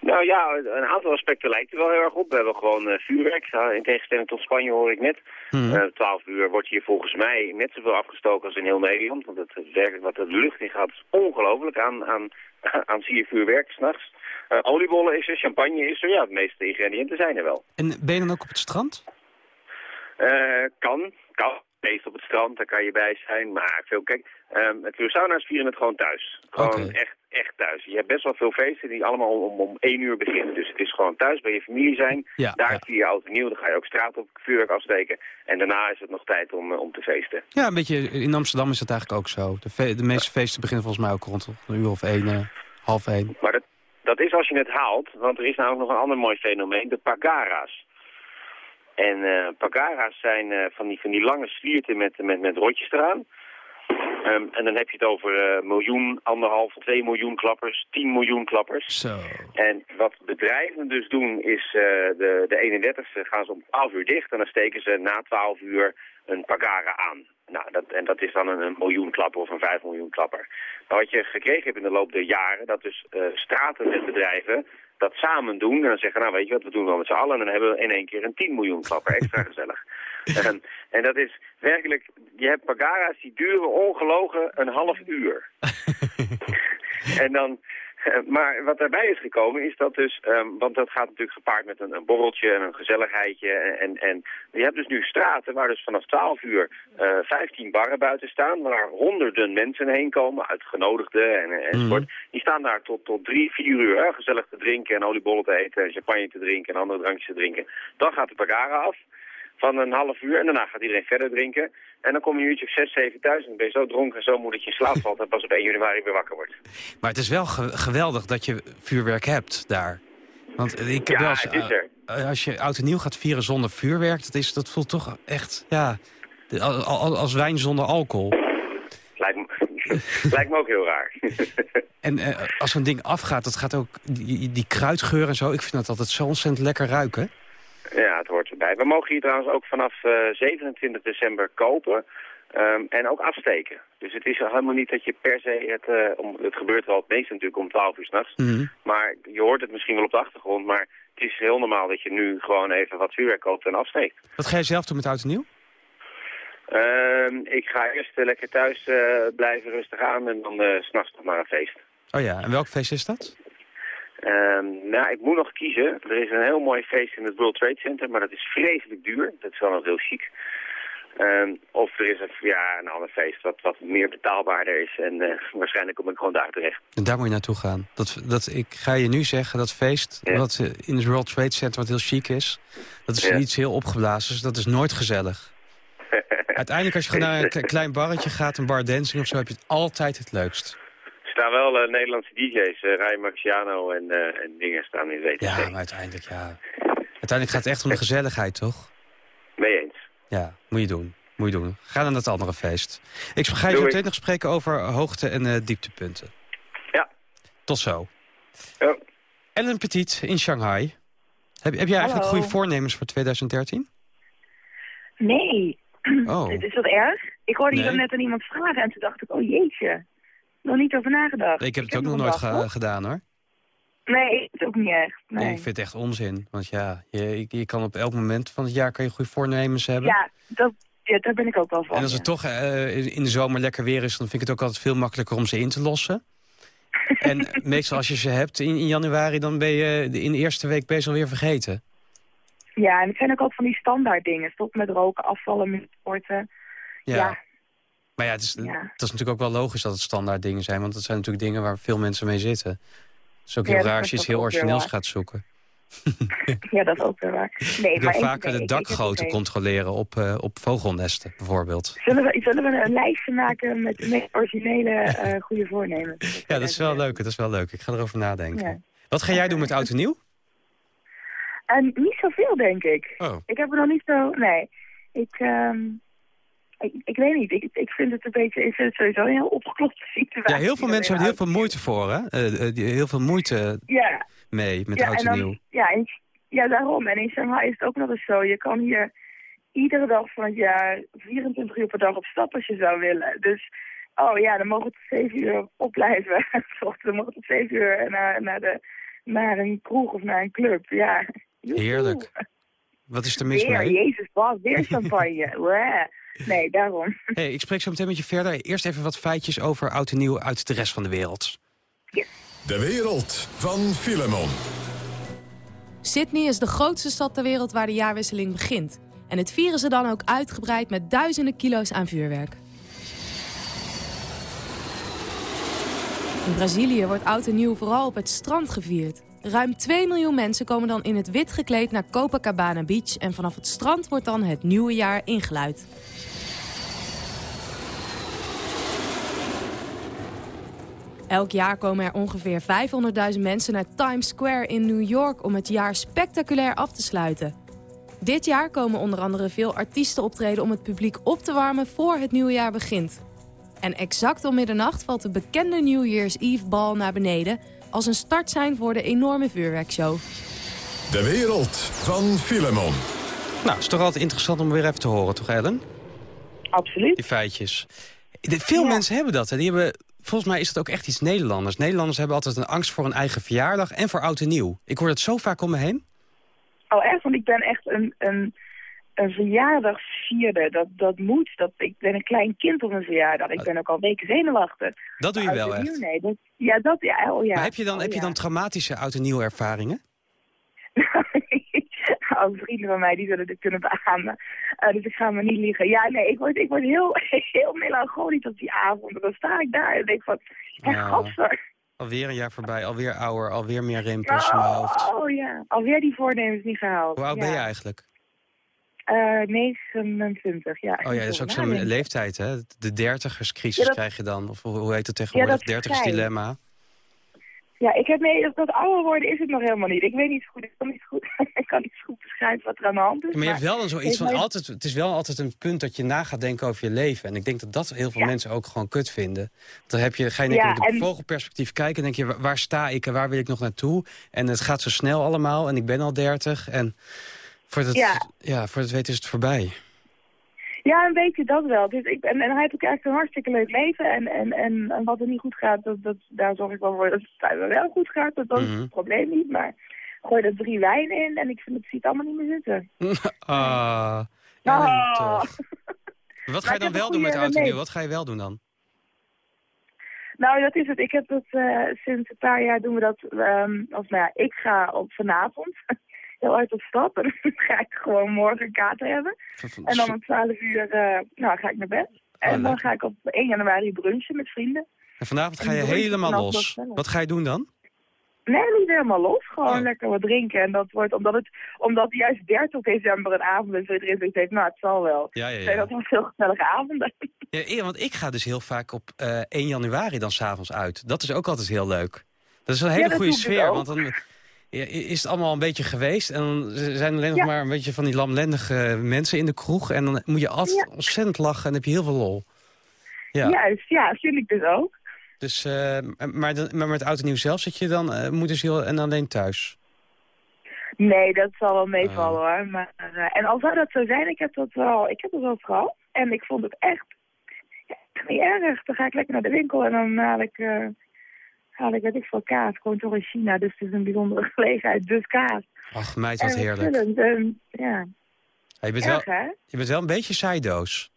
Nou ja, een aantal aspecten lijkt er wel heel erg op. We hebben gewoon eh, vuurwerk. In tegenstelling tot Spanje hoor ik net. Mhm. Eh 12 uur wordt hier volgens mij net zoveel afgestoken als in heel Nederland. Want het, werkelijk wat de lucht in gaat is ongelooflijk aan, aan, aan zie je vuurwerk s'nachts. Eh oliebollen is er, champagne is er. Ja, de meeste ingrediënten zijn er wel. En ben je dan ook op het strand? Eh, kan, kan. Meest op het strand, daar kan je bij zijn. Maar veel, kijk, um, het Curaçaonaars vieren het gewoon thuis. Gewoon echt, echt thuis. Je hebt best wel veel feesten die allemaal om, om, één uur beginnen. Dus het is gewoon thuis bij je familie zijn. Ja, Daar ja. vier je oud en nieuw. Dan ga je ook straat op vuurwerk afsteken. En daarna is het nog tijd om, eh, om te feesten. Ja, een beetje. In Amsterdam is het eigenlijk ook zo. De, de meeste feesten beginnen volgens mij ook rond een uur of één, eh, half één. Maar dat, dat is als je het haalt, want er is namelijk nog een ander mooi fenomeen, de pagara's. En eh pagara's zijn eh, van, die, van die lange slierten met, met, met rotjes eraan. Ehm, en dan heb je het over eh, miljoen, anderhalf, twee miljoen klappers, 10 miljoen klappers. Zo. En wat bedrijven dus doen is, de, de 31ste gaan ze om 12 uur dicht en dan steken ze na 12 uur een pagara aan. Nou, dat, en dat is dan een, een miljoen klapper of een 5 miljoen klapper. Maar wat je gekregen hebt in de loop der jaren, dat dus straten met bedrijven dat samen doen. En dan zeggen, nou weet je wat, we doen wel met z'n allen. En dan hebben we in één keer een 10 miljoen klapper. Extra gezellig. En dat is werkelijk, je hebt pagara's die duren ongelogen een half uur. en dan, maar wat daarbij is gekomen is dat dus, ehm, want dat gaat natuurlijk gepaard met een, een borreltje en een gezelligheidje. En, en je hebt dus nu straten waar dus vanaf 12 uur eh 15 barren buiten staan, waar honderden mensen heen komen, uitgenodigden en, enzovoort. Die staan daar tot, tot drie, vier uur hè, gezellig te drinken en oliebollen te eten en champagne te drinken en andere drankjes te drinken. Dan gaat de pagara af van een half uur en daarna gaat iedereen verder drinken. En dan kom je een uurtje of zes, zeven thuis en ben je zo dronken en zo moe dat je in slaap valt en pas op 1 januari weer wakker wordt. Maar het is wel ge- geweldig dat je vuurwerk hebt daar. Want ik heb Ja, wel eens, het is eh, er. eh, als je oud en nieuw gaat vieren zonder vuurwerk, dat, is, dat voelt toch echt, ja, als wijn zonder alcohol. Lijkt me, lijkt me ook heel raar. En eh, als zo'n ding afgaat, dat gaat ook, die, die kruidgeur en zo, ik vind dat altijd zo ontzettend lekker ruiken. Ja, het hoort We mogen hier trouwens ook vanaf eh, 27 december kopen ehm, en ook afsteken. Dus het is helemaal niet dat je per se, het, eh, om, het gebeurt wel het meest natuurlijk om 12 uur s'nachts. Mhm. Maar je hoort het misschien wel op de achtergrond, maar het is heel normaal dat je nu gewoon even wat vuurwerk koopt en afsteekt. Wat ga je zelf doen met oud en nieuw? Ehm, ik ga eerst eh, lekker thuis eh, blijven rustig aan en dan eh, s'nachts nog maar een feest. Oh ja, en welk feest is dat? Ehm, nou, ik moet nog kiezen. Er is een heel mooi feest in het World Trade Center, maar dat is vreselijk duur. Dat is wel nog heel chic. Ehm, of er is een, ja, een ander feest wat, wat meer betaalbaarder is. En eh, waarschijnlijk kom ik gewoon daar terecht. En daar moet je naartoe gaan. Dat, dat, ik ga je nu zeggen, dat feest Ja. wat eh, in het World Trade Center, wat heel chic is... dat is Ja. iets heel opgeblazen, dus dat is nooit gezellig. Uiteindelijk als je gewoon naar een klein barretje gaat, een bar dancing of zo... heb je het altijd het leukst. Er staan wel eh, Nederlandse DJ's, uh, Ryan Marciano en, eh, en dingen staan in WTC. Ja, maar uiteindelijk, ja. Uiteindelijk gaat het echt om de gezelligheid, toch? Mee eens. Ja, moet je doen. Moet je doen. Ga naar dat andere feest. Ik ga je zo Doei. meteen nog spreken over hoogte- en eh, dieptepunten. Ja. Tot zo. Ja. Ellen Petit in Shanghai. Heb, heb jij eigenlijk goede voornemens voor 2013? Nee. Oh. Dit is wat erg. Ik hoorde Nee. hier net aan iemand vragen en toen dacht ik, oh jeetje. Nog niet over nagedacht. Ik heb het ook nog nooit ge- gedaan, hoor. Nee, het ook niet echt. Nee. Nee. ik vind het echt onzin. Want ja, je, je kan op elk moment van het jaar kan je goede voornemens hebben. Ja, dat, ja, daar ben ik ook wel van. en als ja. het toch eh, in in de zomer lekker weer is... dan vind ik het ook altijd veel makkelijker om ze in te lossen. En meestal als je ze hebt in, in januari, dan ben je in de eerste week best wel weer vergeten. Ja, en het zijn ook altijd van die standaard dingen. Stop met roken, afvallen met sporten. Ja. Ja, Maar ja het, is, Ja. het is natuurlijk ook wel logisch dat het standaard dingen zijn. Want dat zijn natuurlijk dingen waar veel mensen mee zitten. Het is ook heel Ja, raar als je iets heel origineels gaat zoeken. ja, dat is ook weer waar. Nee, Ik wil maar vaker nee, de dakgoten controleren op, eh, op vogelnesten, bijvoorbeeld. Zullen we, zullen we een lijstje maken met de meest originele eh, goede voornemens? Ja, dat is wel leuk. Dat is wel leuk. Ik ga erover nadenken. Ja. Wat ga jij doen met oud en nieuw? En niet zoveel, denk ik. Oh. Ik heb er nog niet zo... Nee. Ik, ehm, ik, ik weet niet. Ik, ik vind het een beetje... Ik vind het sowieso een heel opgeklopte situatie. Ja, heel veel mensen hebben heel veel moeite voor, hè? Eh, eh, heel veel moeite Ja. mee met ja, oud en dan- nieuw. Ja, en, ja, daarom. En in Shanghai is het ook nog eens zo. Je kan hier iedere dag van het jaar 24 uur per dag op stap als je zou willen. Dus, oh ja, dan mogen we tot 7 uur opblijven. dan mogen we tot 7 uur naar, naar, de, naar een kroeg of naar een club. Ja. Heerlijk. Wat is er mis Weer, mee? jezus, wat, weer champagne. Nee, daarom. Hey, ik spreek zo meteen met je verder. Eerst even wat feitjes over oud en nieuw uit de rest van de wereld. De wereld van Filemon. Sydney is de grootste stad ter wereld waar de jaarwisseling begint. En het vieren ze dan ook uitgebreid met duizenden kilo's aan vuurwerk. In Brazilië wordt oud en nieuw vooral op het strand gevierd. Ruim 2 miljoen mensen komen dan in het wit gekleed naar Copacabana Beach... en vanaf het strand wordt dan het nieuwe jaar ingeluid. Elk jaar komen er ongeveer 500.000 mensen naar Times Square in New York om het jaar spectaculair af te sluiten. Dit jaar komen onder andere veel artiesten optreden om het publiek op te warmen voor het nieuwe jaar begint. En exact om middernacht valt de bekende New Year's Eve bal naar beneden als een start zijn voor de enorme vuurwerkshow. De wereld van Filemon. Nou, is toch altijd interessant om weer even te horen, toch Ellen? Absoluut. Die feitjes. De- Veel mensen hebben dat. Hè. Die hebben, volgens mij is het ook echt iets Nederlanders. Nederlanders hebben altijd een angst voor een eigen verjaardag en voor oud en nieuw. Ik hoor dat zo vaak om me heen. Oh, echt? Want ik ben echt een, een, een verjaardagsvierder. Dat, dat moet. Dat, ik ben een klein kind op een verjaardag. Ik ben ook al weken zenuwachtig. Dat doe je wel echt. nieuw, Nee, dat, ja, dat, ja, oh ja. Maar heb je dan, Oh heb je dan traumatische oud en nieuw ervaringen? Al vrienden van mij die zullen dit kunnen beamen. Eh, dus ik ga me niet liegen. Ja, nee, ik word, ik word heel, heel melancholisch op die avond. En dan sta ik daar en denk van, ja. Alweer een jaar voorbij, alweer ouder, alweer meer rimpels in mijn hoofd. Oh, oh ja, alweer die voornemens niet gehaald. Hoe oud ja. ben je eigenlijk? Eh, 29, ja. Oh ja, dat is ook zo'n leeftijd, hè? De dertigerscrisis Ja, dat- krijg je dan. Of hoe heet het tegenwoordig? is Dertigersdilemma. Ja, ik heb nee, dat, dat ouder worden is het nog helemaal niet. Ik weet niet goed, ik kan niet goed, ik kan niet goed beschrijven wat er aan de hand is. Maar je hebt wel dan zoiets van altijd. Het is wel altijd een punt dat je na gaat denken over je leven. En ik denk dat dat heel veel Ja. mensen ook gewoon kut vinden. Dan heb je, ga je Ja, en- vogelperspectief kijken. En denk je, wa- waar sta ik en waar wil ik nog naartoe? En het gaat zo snel allemaal. En ik ben al dertig. En voor het, ja. Ja. voor het weten is het voorbij. Ja, een beetje dat wel. Dus ik, en, en hij heeft ook echt een hartstikke leuk leven. En, en, en, en wat er niet goed gaat, dat, dat, daar zorg ik wel voor dat het wel goed gaat. Dat, dat is Mhm. het probleem niet. Maar gooi er drie wijn in en ik vind het ziet allemaal niet meer zitten. ah, Oh. toch. Wat ga je dan wel doen met en nieuw? neef. Wat ga je wel doen dan? Nou, dat is het. Ik heb dat eh, sinds een paar jaar doen we dat. ehm of nou ja, ik ga op vanavond heel uit op stap. En dan ga ik gewoon morgen een kater hebben. En dan om 12 uur eh, nou, ga ik naar bed. En dan Oh, ga ik op 1 januari brunchen met vrienden. En vanavond ga je ik helemaal los. Wat ga je doen dan? Nee, niet helemaal los. Gewoon Oh. lekker wat drinken. En dat wordt, omdat het, omdat juist 30 december een avond is, iedereen zoiets heeft, nou, het zal wel. Ja, ja, ja. dat wel veel gezellige avonden. Ja, want ik ga dus heel vaak op eh 1 januari dan s'avonds uit. Dat is ook altijd heel leuk. Dat is een hele Ja, goede ik sfeer, want dan is het allemaal een beetje geweest. En dan zijn er alleen nog Ja. maar een beetje van die lamlendige mensen in de kroeg. En dan moet je altijd ontzettend lachen en heb je heel veel lol. Ja, Juist, ja, vind ik dus ook. dus, eh, maar, dan, maar met oud en nieuw zelf zit je dan uh, moederziel en alleen thuis. Nee, dat zal wel meevallen Oh. hoor. Maar, eh, en al zou dat zo zijn, ik heb dat wel, ik heb dat wel gehad. En ik vond het echt ja, niet erg. Dan ga ik lekker naar de winkel en dan haal ik, haal ik weet ik veel kaas. Gewoon toch in China, dus het is een bijzondere gelegenheid. Dus kaas. Ach meid, wat heerlijk. En, ja, Ja, je, bent wel, hè? je bent wel een beetje zijdoos.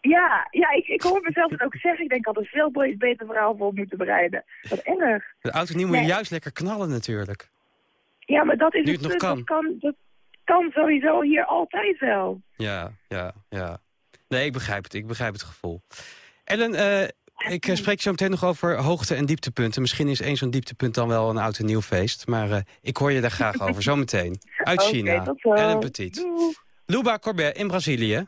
Ja, ja ik, ik hoor mezelf het ook zeggen. Ik denk, had een veel beter verhaal voor moeten bereiden. Wat erg. De auto nieuw moet je juist lekker knallen natuurlijk. Ja, maar dat is Nu het nog punt. kan. Dat kan, dat kan sowieso hier altijd wel. Ja, ja, ja. Nee, ik begrijp het. Ik begrijp het gevoel. Ellen, eh, ik eh, spreek zo meteen nog over hoogte- en dieptepunten. Misschien is één zo'n dieptepunt dan wel een oud en nieuw feest. Maar eh, ik hoor je daar graag over. Zometeen. Uit China. zo. Ellen Petit. Luba Corbet in Brazilië.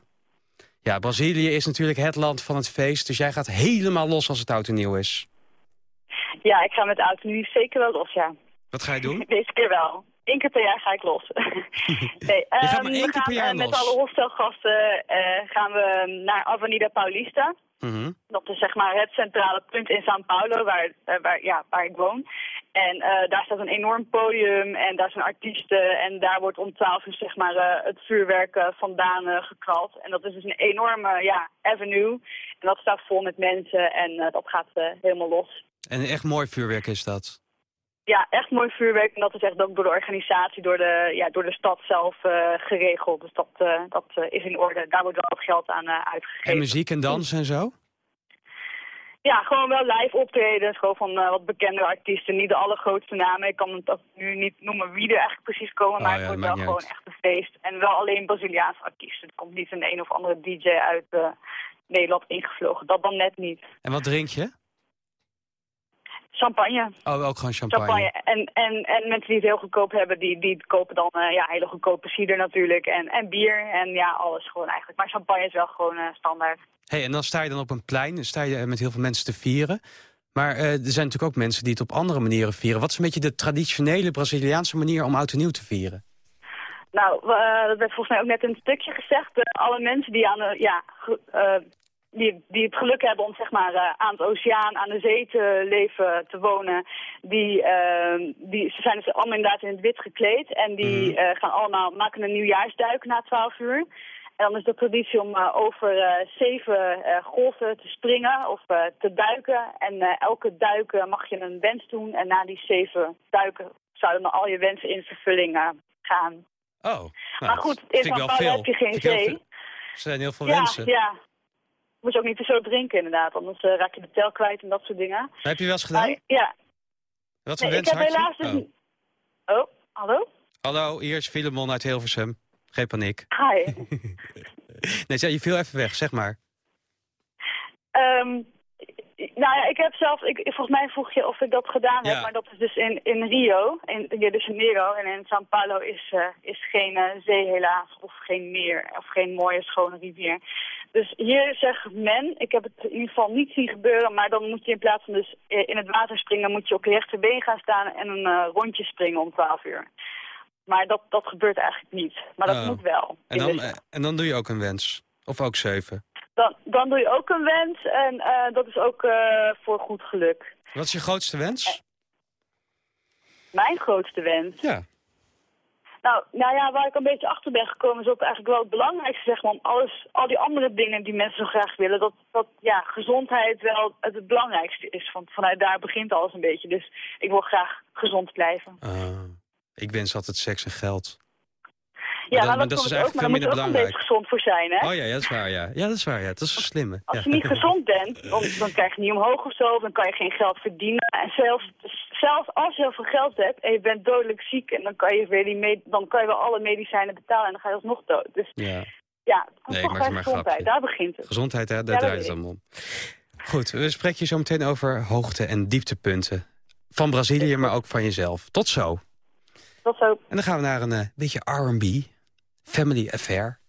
Ja, Brazilië is natuurlijk het land van het feest. Dus jij gaat helemaal los als het oud en nieuw is. Ja, ik ga met de auto nu zeker wel los, ja. Wat ga je doen? Deze keer wel. Eén keer per jaar ga ik los. nee, Je gaat ehm, maar één we keer per gaan, jaar eh, Met alle hostelgasten gaan we naar Avenida Paulista. Mhm. Dat is zeg maar het centrale punt in São Paulo, waar, eh, waar, ja, waar ik woon. En eh, daar staat een enorm podium en daar zijn artiesten. En daar wordt om 12 uur zeg maar, eh, het vuurwerk vandaan geknald. En dat is dus een enorme ja, avenue. En dat staat vol met mensen en dat gaat helemaal los. En echt mooi vuurwerk is dat. Ja, echt mooi vuurwerk. En dat is echt ook door de organisatie, door de, ja, door de stad zelf eh, geregeld. Dus dat, eh, dat eh, is in orde. Daar wordt wel wat geld aan uitgegeven. En muziek en dans en zo? Ja, gewoon wel live optredens. Gewoon van wat bekende artiesten. Niet de allergrootste namen. Ik kan het ook nu niet noemen wie er eigenlijk precies komen. Oh maar ja, het wordt wel gewoon echt een feest. En wel alleen Braziliaanse artiesten. Er komt niet een een of andere DJ uit Nederland ingevlogen. Dat dan net niet. En wat drink je? Champagne. Oh, ook gewoon champagne. Champagne. En, en, en mensen die het heel goedkoop hebben, die, die kopen dan eh, ja, hele goedkope cider natuurlijk. En, en bier en ja, alles gewoon eigenlijk. Maar champagne is wel gewoon eh, standaard. Hey, en dan sta je dan op een plein, sta je met heel veel mensen te vieren. Maar eh, er zijn natuurlijk ook mensen die het op andere manieren vieren. Wat is een beetje de traditionele Braziliaanse manier om oud en nieuw te vieren? Nou, eh, dat werd volgens mij ook net in een stukje gezegd. eh, alle mensen die, aan de, ja, eh, die, die het geluk hebben om zeg maar, eh, aan het oceaan, aan de zee te leven, te wonen, die, eh, die, ze zijn dus allemaal inderdaad in het wit gekleed. En die eh, gaan allemaal, maken een nieuwjaarsduik na 12 uur. En dan is de traditie om eh, over zeven golven te springen of te duiken. En elke duik mag je een wens doen. En na die zeven duiken zouden dan al je wensen in vervulling gaan. Oh, nou, maar goed, in Paulo veel. heb je geen zee. Er zijn heel veel ja, wensen. ja. Moet je ook niet te zo drinken inderdaad, anders eh, raak je de tel kwijt en dat soort dingen. Dat heb je wel eens gedaan? Maar, ja. Wat voor Nee, ik heb helaas dus... Oh. Oh, hallo? Hallo, hier is Filemon uit Hilversum. Geen paniek. Hi. nee, je viel even weg, zeg maar. Ehm, nou ja, ik heb zelf, ik, volgens mij vroeg je of ik dat gedaan heb, maar dat is dus in, in Rio, in Rio de Janeiro. En in São Paulo is, eh, is geen eh, zee helaas, of geen meer, of geen mooie schone rivier. Dus hier zegt men, ik heb het in ieder geval niet zien gebeuren, maar dan moet je in plaats van dus eh, in het water springen, moet je op je rechterbeen gaan staan en een rondje springen om 12 uur. Maar dat, dat gebeurt eigenlijk niet. Maar dat Oh. moet wel. En dan, en dan doe je ook een wens. Of ook zeven. Dan, dan doe je ook een wens en eh, dat is ook eh, voor goed geluk. Wat is je grootste wens? Mijn grootste wens? Ja. Nou, nou ja, waar ik een beetje achter ben gekomen is ook eigenlijk wel het belangrijkste, zeg maar, om alles, al die andere dingen die mensen zo graag willen, dat, dat ja, gezondheid wel het, het belangrijkste is. Want vanuit daar begint alles een beetje. Dus ik wil graag gezond blijven. Ah, ik wens altijd seks en geld. Ja, dat- maar dat, dat is ook, eigenlijk maar veel daar moet je minder ook belangrijk. beetje gezond voor zijn, hè? Oh ja, ja, dat is waar, ja. Ja, dat is waar, ja. Dat is een slimme. Als ja. je niet gezond bent, dan, dan krijg je niet omhoog of zo, dan kan je geen geld verdienen. En zelfs, zelfs als je heel veel geld hebt en je bent dodelijk ziek, en dan kan je, weer die dan kan je wel alle medicijnen betalen en dan ga je alsnog dood. Dus Ja. ja, Nee, ik maak maar gezondheid, daar begint het. Gezondheid, hè, daar draait het allemaal om. Goed, we spreken je zo meteen over hoogte- en dieptepunten. Van Brazilië, maar ook van jezelf. Tot zo. Tot zo. En dan gaan we naar een eh, beetje R&B. Family Affair.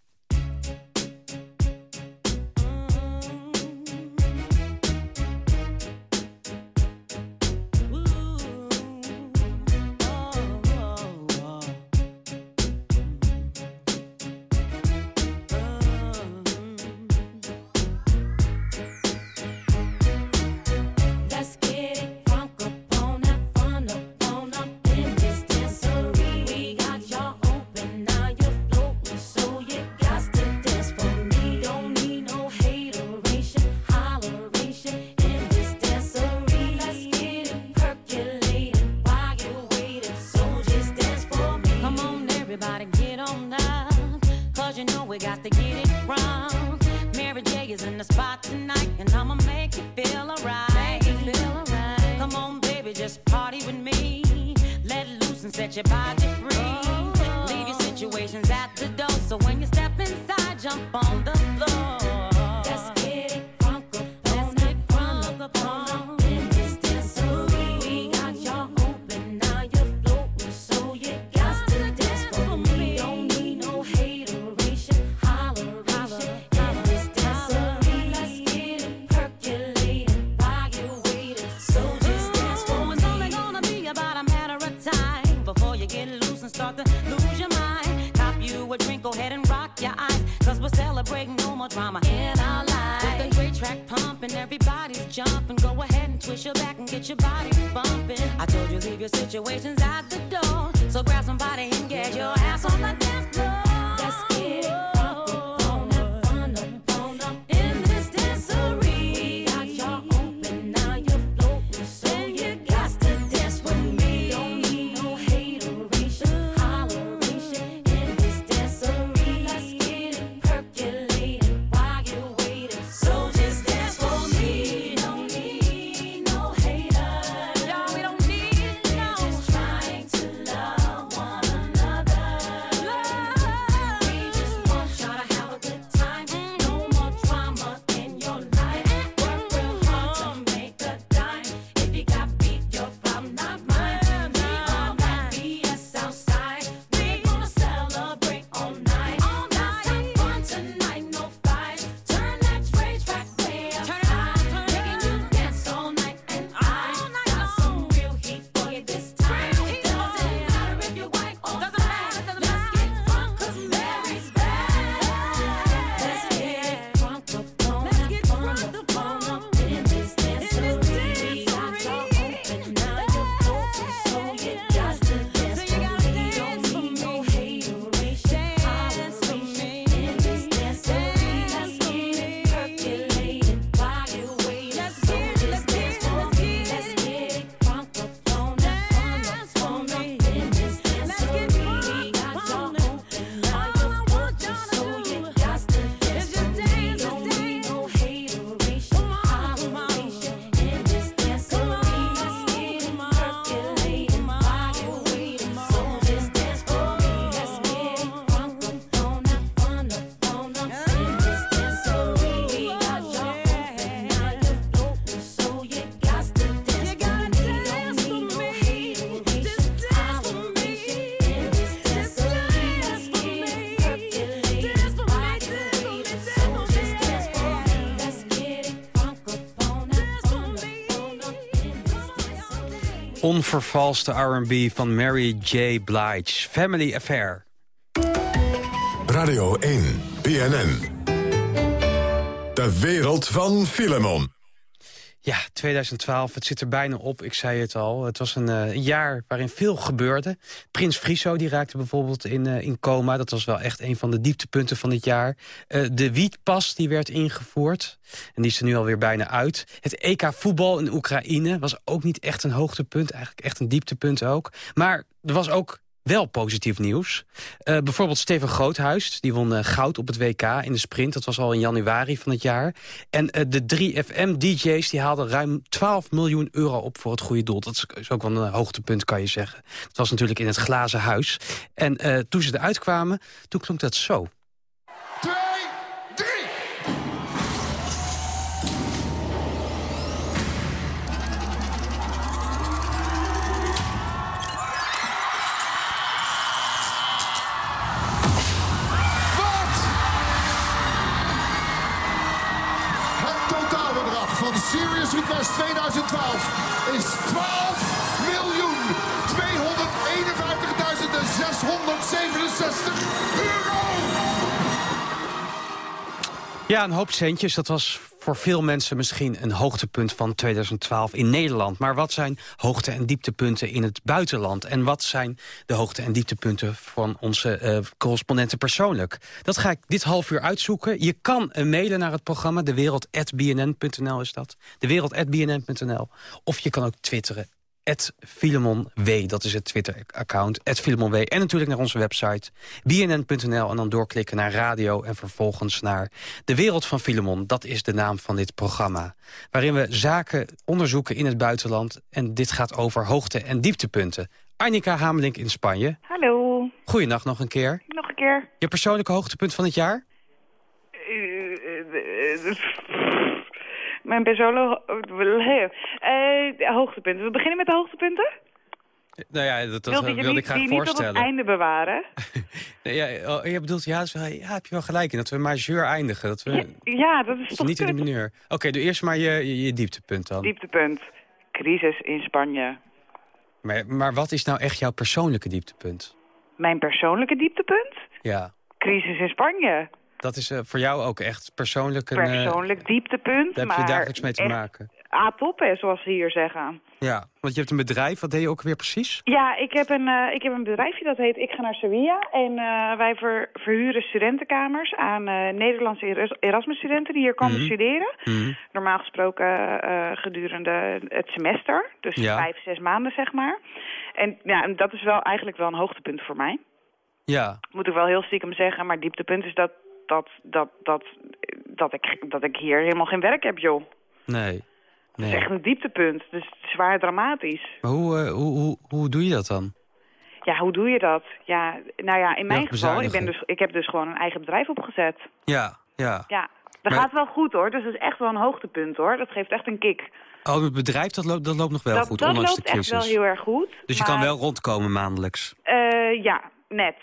onvervalste R&B van Mary J. Blige. Family Affair. Radio 1, BNN. De wereld van Filemon. Ja, 2012, het zit er bijna op, ik zei het al. Het was een eh, jaar waarin veel gebeurde. Prins Friso die raakte bijvoorbeeld in, eh, in coma. Dat was wel echt een van de dieptepunten van dit jaar. Eh, de wietpas die werd ingevoerd. En die is er nu alweer bijna uit. Het EK voetbal in Oekraïne was ook niet echt een hoogtepunt. Eigenlijk echt een dieptepunt ook. Maar er was ook wel positief nieuws. Eh, bijvoorbeeld Steven Groothuis, die won eh, goud op het WK in de sprint. Dat was al in januari van het jaar. En eh, de 3FM-dj's die haalden ruim 12 miljoen euro op voor het goede doel. Dat is ook wel een hoogtepunt, kan je zeggen. Het was natuurlijk in het glazen huis. En toen ze eruit kwamen, toen klonk dat zo. Ja, een hoop centjes. Dat was voor veel mensen misschien een hoogtepunt van 2012 in Nederland. Maar wat zijn hoogte- en dieptepunten in het buitenland? En wat zijn de hoogte- en dieptepunten van onze eh, correspondenten persoonlijk? Dat ga ik dit half uur uitzoeken. Je kan eh, mailen naar het programma, dewereld.bnn.nl is dat. Dewereld.bnn.nl. Of je kan ook twitteren, Filemon W. Dat is het Twitter-account. Filemon W. En natuurlijk naar onze website bnn.nl. En dan doorklikken naar radio en vervolgens naar De Wereld van Filemon. Dat is de naam van dit programma. Waarin we zaken onderzoeken in het buitenland. En dit gaat over hoogte- en dieptepunten. Arnika Hamelink in Spanje. Hallo. Goeienacht nog een keer. Nog een keer. Je persoonlijke hoogtepunt van het jaar? Eh, eh, eh, Mijn persoonlijke eh, hoogtepunten. We beginnen met de hoogtepunten? Nou ja, dat, dat Wilde ik graag die niet tot voorstellen. het einde bewaren? Nee, ja, oh, je bedoelt, ja, ja, heb je wel gelijk in. Dat we majeur eindigen. Dat we, Ja, dat is is toch niet in de mineur. Oké, doe eerst maar je, je, je dieptepunt dan. Dieptepunt. Crisis in Spanje. Maar, maar wat is nou echt jouw persoonlijke dieptepunt? Mijn persoonlijke dieptepunt? Ja, Crisis in Spanje. Dat is eh, voor jou ook echt persoonlijk een... eh, Persoonlijk dieptepunt, daar heb je maar dagelijks mee te maken. A-top, hè, zoals ze hier zeggen. Ja, want je hebt een bedrijf. Wat deed je ook weer precies? Ja, ik heb een, eh, ik heb een bedrijfje dat heet Ik ga naar Sevilla. En wij ver- verhuren studentenkamers aan Nederlandse Eras- Erasmus-studenten die hier komen Mhm. studeren. Mhm. Normaal gesproken gedurende het semester. Dus Ja. vijf, zes maanden, zeg maar. En ja, en dat is wel eigenlijk wel een hoogtepunt voor mij. Ja, Moet ik wel heel stiekem zeggen. Maar dieptepunt is dat, dat, dat, dat, dat, ik, dat ik hier helemaal geen werk heb, joh. nee. Dat is nee. echt een dieptepunt. Dus zwaar dramatisch. Maar hoe, eh, hoe, hoe, hoe doe je dat dan? Ja, hoe doe je dat? Ja, nou ja, in mijn Ja, geval, ik, ben dus, ik heb dus gewoon een eigen bedrijf opgezet. Ja, ja. Ja, dat Maar- gaat wel goed hoor. Dus dat is echt wel een hoogtepunt hoor. Dat geeft echt een kick. Oh, het bedrijf dat loopt, dat loopt nog wel dat goed, dat ondanks loopt de echt crisis. wel heel erg goed. Dus je kan wel rondkomen maandelijks. eh, ja, net.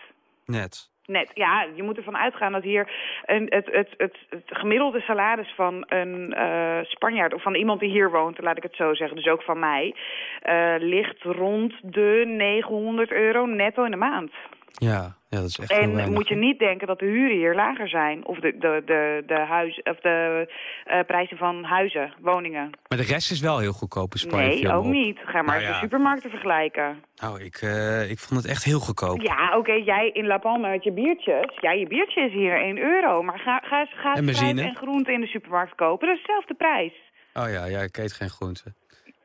Net. Net, ja, je moet ervan uitgaan dat hier een, het, het, het, het gemiddelde salaris van een eh, Spanjaard... of van iemand die hier woont, laat ik het zo zeggen, dus ook van mij... eh, ligt rond de 900 euro netto in de maand. Ja, ja dat is echt En moet je niet denken dat de huren hier lager zijn. Of de, de, de, de, huis, of de eh, prijzen van huizen, woningen. Maar de rest is wel heel goedkoop in Spanje. nee, ook op. niet. Ga maar Nou eens de supermarkten vergelijken. Nou, ik, eh, ik vond het echt heel goedkoop. Ja, oké, jij in La Palma met je biertjes. Ja, je biertje is hier 1 euro. Maar ga, ga, eens- ga En fruit en groente in de supermarkt kopen. Dat is dezelfde prijs. Oh ja, ja, ik eet geen groenten.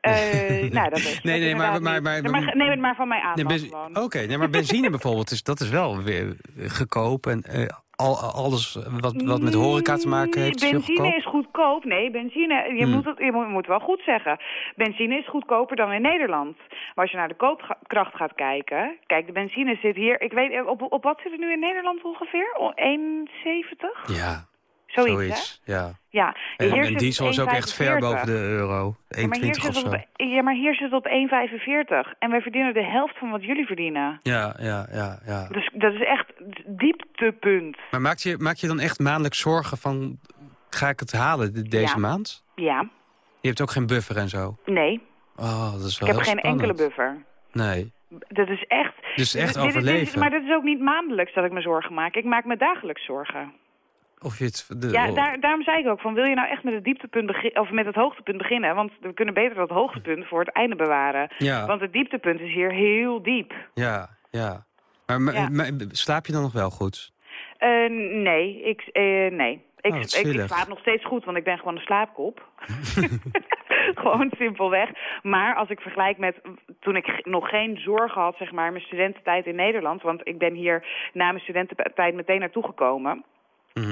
Eh, nou, dat is Nee, nee, maar- maar- maar- Nee, maar neem het maar van mij aan Nee. Oké, nee, maar benzine bijvoorbeeld, is, dat is wel weer goedkoop. En eh, al, alles wat, wat met horeca te maken heeft, Benzine is goedkoop. Nee, benzine, je, Hmm. moet het, je moet, moet wel goed zeggen. Benzine is goedkoper dan in Nederland. Maar als je naar de koopkracht gaat kijken... Kijk, de benzine zit hier... Ik weet, op, op wat zit het nu in Nederland ongeveer? O, 1,70? Ja, Zoiets, zoiets. Ja. Ja. En, diesel is ook echt ver 1,45. boven de euro. 1,20 Ja, maar hier of zo. het op, ja, maar hier zit het op 1,45. En wij verdienen de helft van wat jullie verdienen. Ja, ja, ja, ja. Dus dat is echt dieptepunt. Maar maak je, maak je dan echt maandelijks zorgen van... ga ik het halen de- deze Ja. maand? Ja, Je hebt ook geen buffer en zo? nee. Oh, dat is Ik wel heb heel geen spannend. enkele buffer. Nee. Dat is echt... Dus echt dit- dit is- overleven. maar dit is ook niet maandelijks dat ik me zorgen maak. Ik maak me dagelijks zorgen. Of je het... De, Ja, daar, daarom zei ik ook van, wil je nou echt met het dieptepunt of met het hoogtepunt beginnen? Want we kunnen beter dat hoogtepunt voor het einde bewaren. Ja. Want het dieptepunt is hier heel diep. Ja, ja. Maar, maar- Ja. maar slaap je dan nog wel goed? Eh, nee, ik, eh, nee. Ik, Oh, ik, ik slaap nog steeds goed, want ik ben gewoon een slaapkop. gewoon simpelweg. Maar als ik vergelijk met toen ik nog geen zorgen had, zeg maar, mijn studententijd in Nederland. Want ik ben hier na mijn studententijd meteen naartoe gekomen.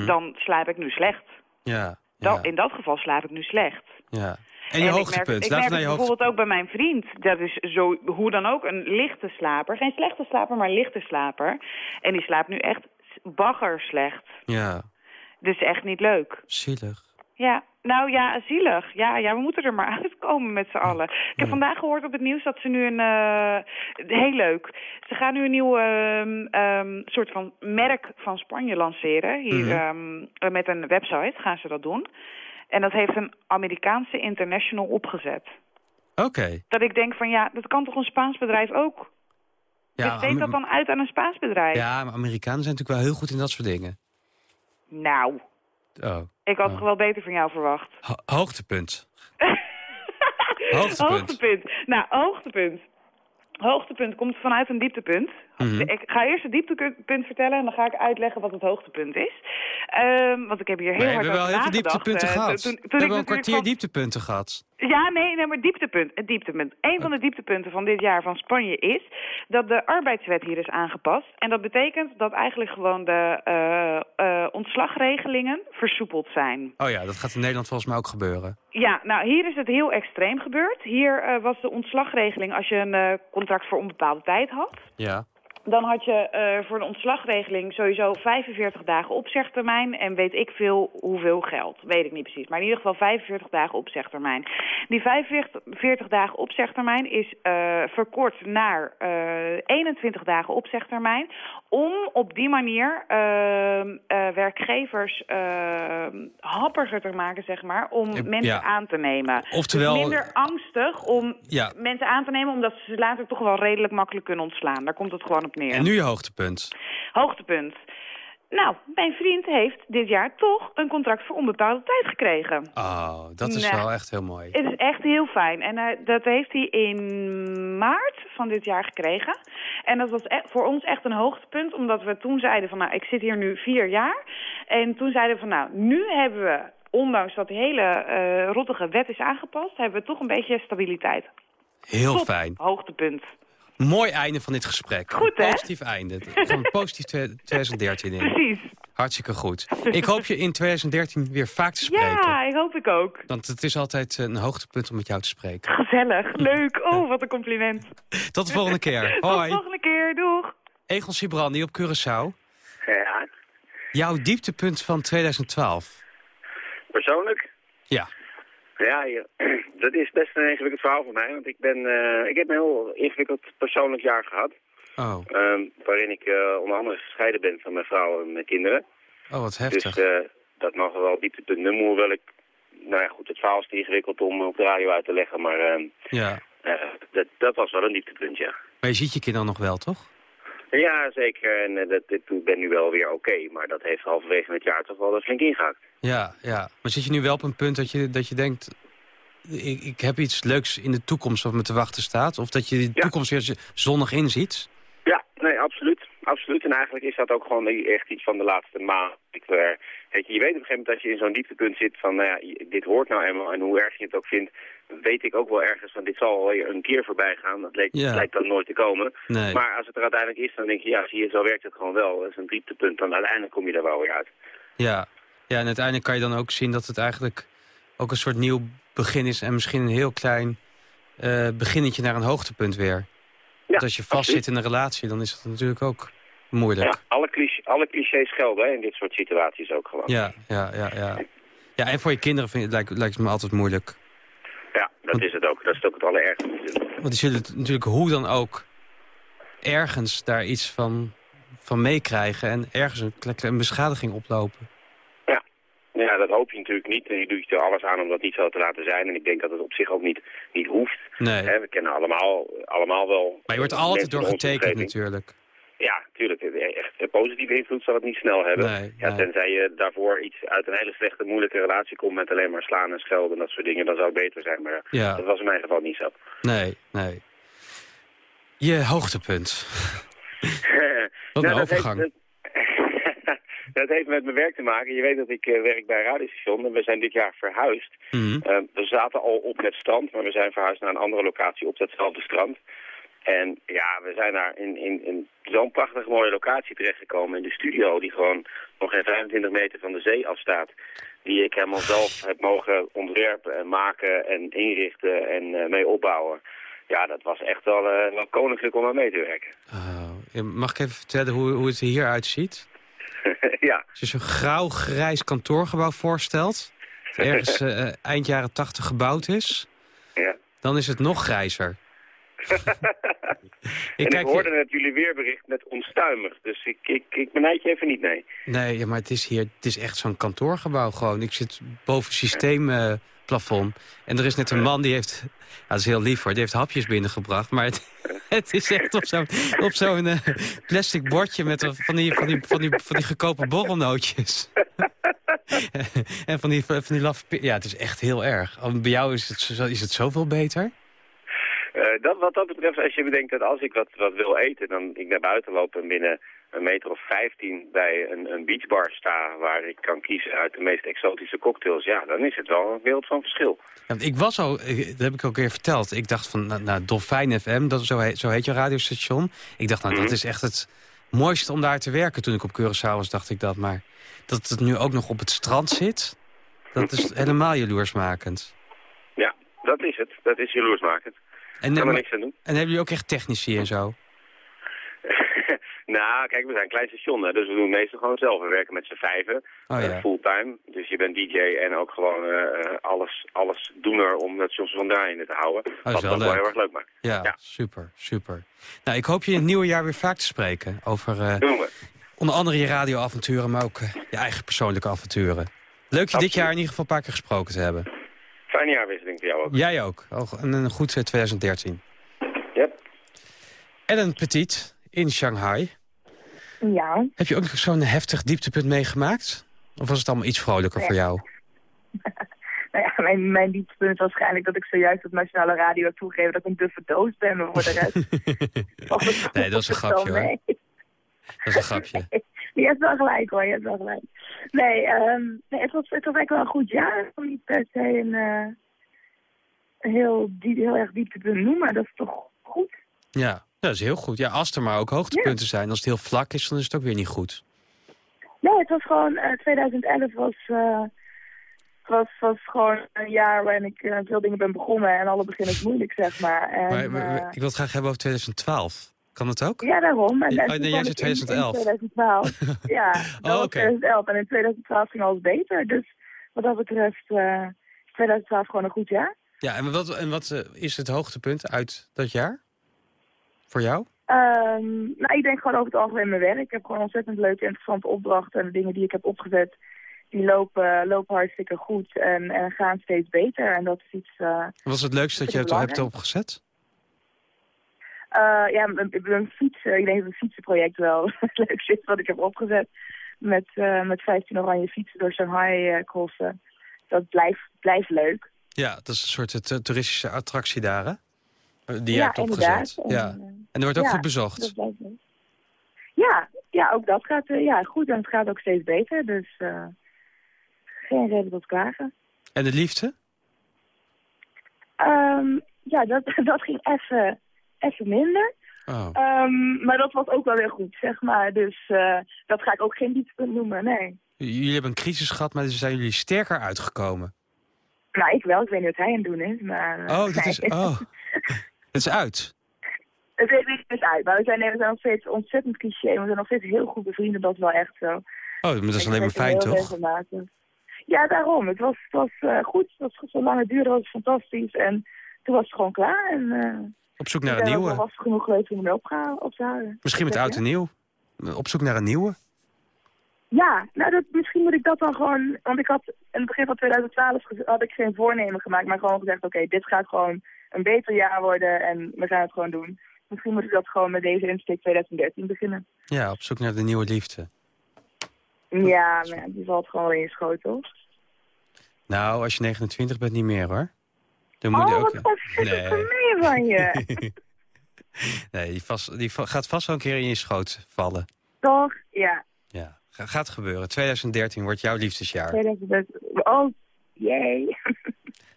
Dan slaap ik nu slecht. Ja, Dan, in dat geval slaap ik nu slecht. ja. En je ik hoogtepunt. merk, ik merk we naar het hoogtepunt. bijvoorbeeld ook bij mijn vriend. Dat is zo, hoe dan ook een lichte slaper. Geen slechte slaper, maar een lichte slaper. En die slaapt nu echt bagger slecht. Ja, Dus echt niet leuk. zielig. Ja, nou ja, zielig. Ja, ja, we moeten er maar uitkomen met z'n allen. Ik heb vandaag gehoord op het nieuws dat ze nu een... eh, heel leuk. Ze gaan nu een nieuw ehm, ehm, soort van merk van Spanje lanceren. Hier Mhm. ehm, eh, met een website gaan ze dat doen. En dat heeft een Amerikaanse international opgezet. Oké. Dat ik denk van ja, dat kan toch een Spaans bedrijf ook? Ja, Am- dat dan uit aan een Spaans bedrijf? ja, maar Amerikanen zijn natuurlijk wel heel goed in dat soort dingen. Nou, Oh. Ik had het wel beter van jou verwacht. Ho- hoogtepunt. Hoogtepunt. Hoogtepunt. Nou, hoogtepunt. Hoogtepunt komt vanuit een dieptepunt. Mhm. Ik ga eerst het dieptepunt vertellen en dan ga ik uitleggen wat het hoogtepunt is. Ehm, want ik heb hier heel Maar we hard hebben wel over heel veel nagedacht. dieptepunten Eh, gehad. toen- toen we ik hebben een kwartier van- dieptepunten gehad. Ja, nee, nee, maar dieptepunt. Het dieptepunt. Een van de dieptepunten van dit jaar van Spanje is dat de arbeidswet hier is aangepast. En dat betekent dat eigenlijk gewoon de eh, eh, ontslagregelingen versoepeld zijn. Oh ja, dat gaat in Nederland volgens mij ook gebeuren. Ja, nou hier is het heel extreem gebeurd. Hier was de ontslagregeling als je een contract voor onbepaalde tijd had. Ja. Dan had je eh, voor de ontslagregeling sowieso 45 dagen opzegtermijn en weet ik veel hoeveel geld. Weet ik niet precies. Maar in ieder geval 45 dagen opzegtermijn. Die 45 dagen opzegtermijn is eh, verkort naar eh 21 dagen opzegtermijn. Om op die manier eh, eh, werkgevers eh, happiger te maken, zeg maar, om Eh, mensen aan te nemen. Oftewel- Dus minder angstig om Ja. mensen aan te nemen, omdat ze ze later toch wel redelijk makkelijk kunnen ontslaan. Daar komt het gewoon op neer. En nu je hoogtepunt. Hoogtepunt. Nou, mijn vriend heeft dit jaar toch een contract voor onbepaalde tijd gekregen. Oh, dat is Nou, wel echt heel mooi. Het is echt heel fijn. En eh, dat heeft hij in maart van dit jaar gekregen. En dat was e- voor ons echt een hoogtepunt, omdat we toen zeiden van... nou, ik zit hier nu vier jaar. En toen zeiden we van, nou, nu hebben we... ondanks dat de hele eh rottige wet is aangepast... hebben we toch een beetje stabiliteit. Heel fijn. Hoogtepunt. Mooi einde van dit gesprek. Goed, hè? Een positief einde. Een positief twe- 2013 in. Precies. Hartstikke goed. Ik hoop je in 2013 weer vaak te spreken. Ja, ik hoop ik ook. Want het is altijd een hoogtepunt om met jou te spreken. Gezellig, leuk. Oh, wat een compliment. Tot de volgende keer. Tot de Hoi. volgende keer, doeg. Egon Sibrandi op Curaçao. Ja, Jouw dieptepunt van 2012. persoonlijk? Ja. Ja, dat is best een ingewikkeld verhaal voor mij. Want ik, ben, eh, ik heb een heel ingewikkeld persoonlijk jaar gehad. Oh, ehm, waarin ik eh, onder andere gescheiden ben van mijn vrouw en mijn kinderen. oh wat heftig. Dus eh, dat mag wel dieptepunt noemen. Hoewel ik, nou ja goed, het verhaal is te ingewikkeld om op de radio uit te leggen. Maar ehm, ja. dat, dat was wel een dieptepunt, ja. Maar je ziet je kinderen nog wel, toch? Ja, zeker. En dat, ik ben nu wel weer oké. maar dat heeft halverwege het jaar toch wel flink ingehaakt. Ja, ja. Maar zit je nu wel op een punt dat je, dat je denkt... Ik, ik heb iets leuks in de toekomst wat me te wachten staat? Of dat je die toekomst weer zonnig inziet? Ja, nee, absoluut. Absoluut. En eigenlijk is dat ook gewoon echt iets van de laatste maand. Ik, eh, Weet je, je weet op een gegeven moment als je in zo'n dieptepunt zit van, nou ja, dit hoort nou eenmaal. En hoe erg je het ook vindt, weet ik ook wel ergens van, dit zal wel weer een keer voorbij gaan. Dat leek, Ja. lijkt dan nooit te komen. Nee. Maar als het er uiteindelijk is, dan denk je, ja, zie je, zo werkt het gewoon wel. Dat is een dieptepunt. Dan uiteindelijk kom je er wel weer uit. Ja. Ja, en uiteindelijk kan je dan ook zien dat het eigenlijk ook een soort nieuw begin is... en misschien een heel klein eh beginnetje naar een hoogtepunt weer. Want als je vast zit in een relatie, dan is dat natuurlijk ook moeilijk. Ja, alle, cliché, alle clichés gelden hè, in dit soort situaties ook gewoon. Ja, ja, ja, ja. Ja, en voor je kinderen vind, lijkt, lijkt het me altijd moeilijk. Ja, dat is het ook. Dat is ook het allerergste. Want die zullen het natuurlijk hoe dan ook ergens daar iets van, van meekrijgen... en ergens een, een beschadiging oplopen. Ja, dat hoop je natuurlijk niet. En je doet er alles aan om dat niet zo te laten zijn. En ik denk dat het op zich ook niet, niet hoeft. Nee. We kennen allemaal, allemaal wel... Maar je wordt altijd door in onze getekend omgeving. natuurlijk. Ja, natuurlijk. Echt een positieve invloed zal het niet snel hebben. Nee, ja, nee. Tenzij je daarvoor iets uit een hele slechte, moeilijke relatie komt met alleen maar slaan en schelden en dat soort dingen, dan zou het beter zijn. Maar eh, Ja. dat was in mijn geval niet zo. Nee, nee. Je hoogtepunt. Wat een Nou, overgang. Heeft, dat, heeft met mijn werk te maken. Je weet dat ik eh, werk bij een radiostation en we zijn dit jaar verhuisd. Mhm. Eh, we zaten al op het strand, maar we zijn verhuisd naar een andere locatie op datzelfde strand. En ja, we zijn daar in, in, in zo'n prachtig mooie locatie terechtgekomen in de studio... die gewoon nog geen 25 meter van de zee afstaat. Die ik helemaal zelf heb mogen ontwerpen en maken en inrichten en eh, mee opbouwen. Ja, dat was echt wel, wel koninklijk om aan mee te werken. Ja, Mag ik even vertellen hoe, hoe het er hier uitziet? ja. Als je zo'n grauw-grijs kantoorgebouw voorstelt... dat ergens eh, eh, eind jaren tachtig gebouwd is... Ja. dan is het nog grijzer. en kijk ik hoorde net jullie weerbericht met onstuimig. Dus ik, ik, ik benijd je even niet, nee. Nee, ja, maar het is hier het is echt zo'n kantoorgebouw gewoon. Ik zit boven systeemplafond. en er is net een man die heeft... Dat is heel lief hoor, die heeft hapjes binnengebracht. Maar het, het is echt op zo'n eh, plastic bordje met van die, van die, van die, van die gekopen borrelnootjes. en van die, van die pi- Ja, het is echt heel erg. Bij jou is het, is het zoveel beter? Eh, dat, wat dat betreft, als je bedenkt dat als ik wat, wat wil eten, dan ik naar buiten loop en binnen een meter of 15 bij een, een beachbar sta... waar ik kan kiezen uit de meest exotische cocktails... ja, dan is het wel een wereld van verschil. Ja, ik was al, eh, dat heb ik ook weer verteld. Ik dacht van, nou, nou Dolfijn FM, dat, zo, heet, zo heet je radiostation. Ik dacht, nou, dat Mhm. is echt het mooiste om daar te werken. Toen ik op Curaçao was, dacht ik dat. Maar dat het nu ook nog op het strand zit, dat is helemaal jaloersmakend. Ja, dat is het. Dat is jaloersmakend. En, kan er maar- niks aan doen. En hebben jullie ook echt technici en zo? nou, kijk, we zijn een klein station, hè, dus we doen het meestal gewoon zelf. We werken met z'n vijven, Oh, eh, ja. fulltime. Dus je bent DJ en ook gewoon eh, alles, alles doener om het soms van draaiende te houden. is wat het wel heel erg leuk maakt. Ja, super, super. Nou, ik hoop je in het nieuwe jaar weer vaak te spreken. Over Doen we. onder andere je radioavonturen, maar ook je eigen persoonlijke avonturen. Leuk je dit jaar in ieder geval een paar keer gesproken te hebben. Fijne jaarwisseling voor jou ook. Jij ook. Oh, En een goed eh, 2013. Yep. Ellen Petit in Shanghai. Ja. Heb je ook nog zo'n heftig dieptepunt meegemaakt? Of was het allemaal iets vrolijker voor jou? Nou ja, mijn, mijn dieptepunt is waarschijnlijk dat ik zojuist op Nationale Radio heb toegegeven dat ik een duffe doos ben. Maar voor de rest... nee, dat is een grapje hoor. Dat is een grapje. Je hebt wel gelijk hoor, je hebt wel gelijk. Nee, ehm, nee het, was, het was eigenlijk wel een goed jaar. Ik niet per se een, eh, een heel, diep, heel erg dieptepunt noemen, maar dat is toch goed. Ja, dat is heel goed. Ja, als er maar ook hoogtepunten zijn. Als het heel vlak is, dan is het ook weer niet goed. Nee, het was gewoon, eh 2011 was, eh, was, was gewoon een jaar waarin ik eh, veel dingen ben begonnen en alle begin is moeilijk, zeg maar. En, Maar, maar- eh, ik wil het graag hebben over 2012. Kan dat ook? Ja, daarom. En, oh, nee, jij zei ik in- 2011. In 2012. ja, dat Oh, was oké. 2011. En in 2012 ging alles beter. Dus wat dat betreft eh, is 2012 gewoon een goed jaar. Ja, en wat, en wat eh, is het hoogtepunt uit dat jaar? Voor jou? Ehm, nou, ik denk gewoon over het algemeen mijn werk. Ik heb gewoon ontzettend leuke, interessante opdrachten. En de dingen die ik heb opgezet, die lopen, lopen hartstikke goed en, en gaan steeds beter. En dat is iets... eh, Wat was het leukste dat je hebt, hebt opgezet? Eh, ja, een, fietsen. Ik denk dat een fietsenproject wel het leukste is wat ik heb opgezet. Met, eh, met 15 oranje fietsen door Shanghai eh, crossen. Dat blijft, blijft leuk. Ja, dat is een soort eh, toeristische attractie daar, hè? Eh, Die je Ja, hebt opgezet. En, Ja. En er wordt ook goed bezocht. Ja, ja, ook dat gaat eh, ja, goed. En het gaat ook steeds beter. Dus eh, geen reden tot klagen. En de liefde? Ehm, ja, dat, dat ging even, even minder. Oh. Ehm, maar dat was ook wel weer goed, zeg maar. Dus dat ga ik ook geen dieptepunt noemen, nee. Jullie hebben een crisis gehad, maar zijn jullie sterker uitgekomen. Nou, ik wel. Ik weet niet wat hij aan het doen is, maar... Oh, dat is, oh. het is uit. Het is niet eens uit, maar we zijn, we zijn nog steeds ontzettend cliché. We zijn nog steeds heel goed bevrienden, dat is wel echt zo. Oh, maar dat is alleen maar fijn, toch? Ja, daarom. Het was, het was eh, goed. Het was. Zolang het duurde was het fantastisch. En toen was het gewoon klaar. En, eh Op zoek naar een nieuwe. was genoeg geweest om hem op, te houden. Misschien met oud en nieuw. Op zoek naar een nieuwe. Ja, nou dat, misschien moet ik dat dan gewoon... Want ik had in het begin van 2012 gez- had ik geen voornemen gemaakt. Maar gewoon gezegd, oké, dit gaat gewoon een beter jaar worden. En we gaan het gewoon doen. Misschien moet ik dat gewoon met deze insteek 2013 beginnen. Ja, op zoek naar de nieuwe liefde. Ja, maar die valt gewoon in je schoot, toch? Nou, als je 29 bent, niet meer hoor. Dan moet Oh, je ook... wat nee. gemeen van je. nee, die, vast, die gaat vast wel een keer in je schoot vallen. Toch? Ja. Ja, Ga- gaat gebeuren. 2013 wordt jouw liefdesjaar. 2013. Oh, jee.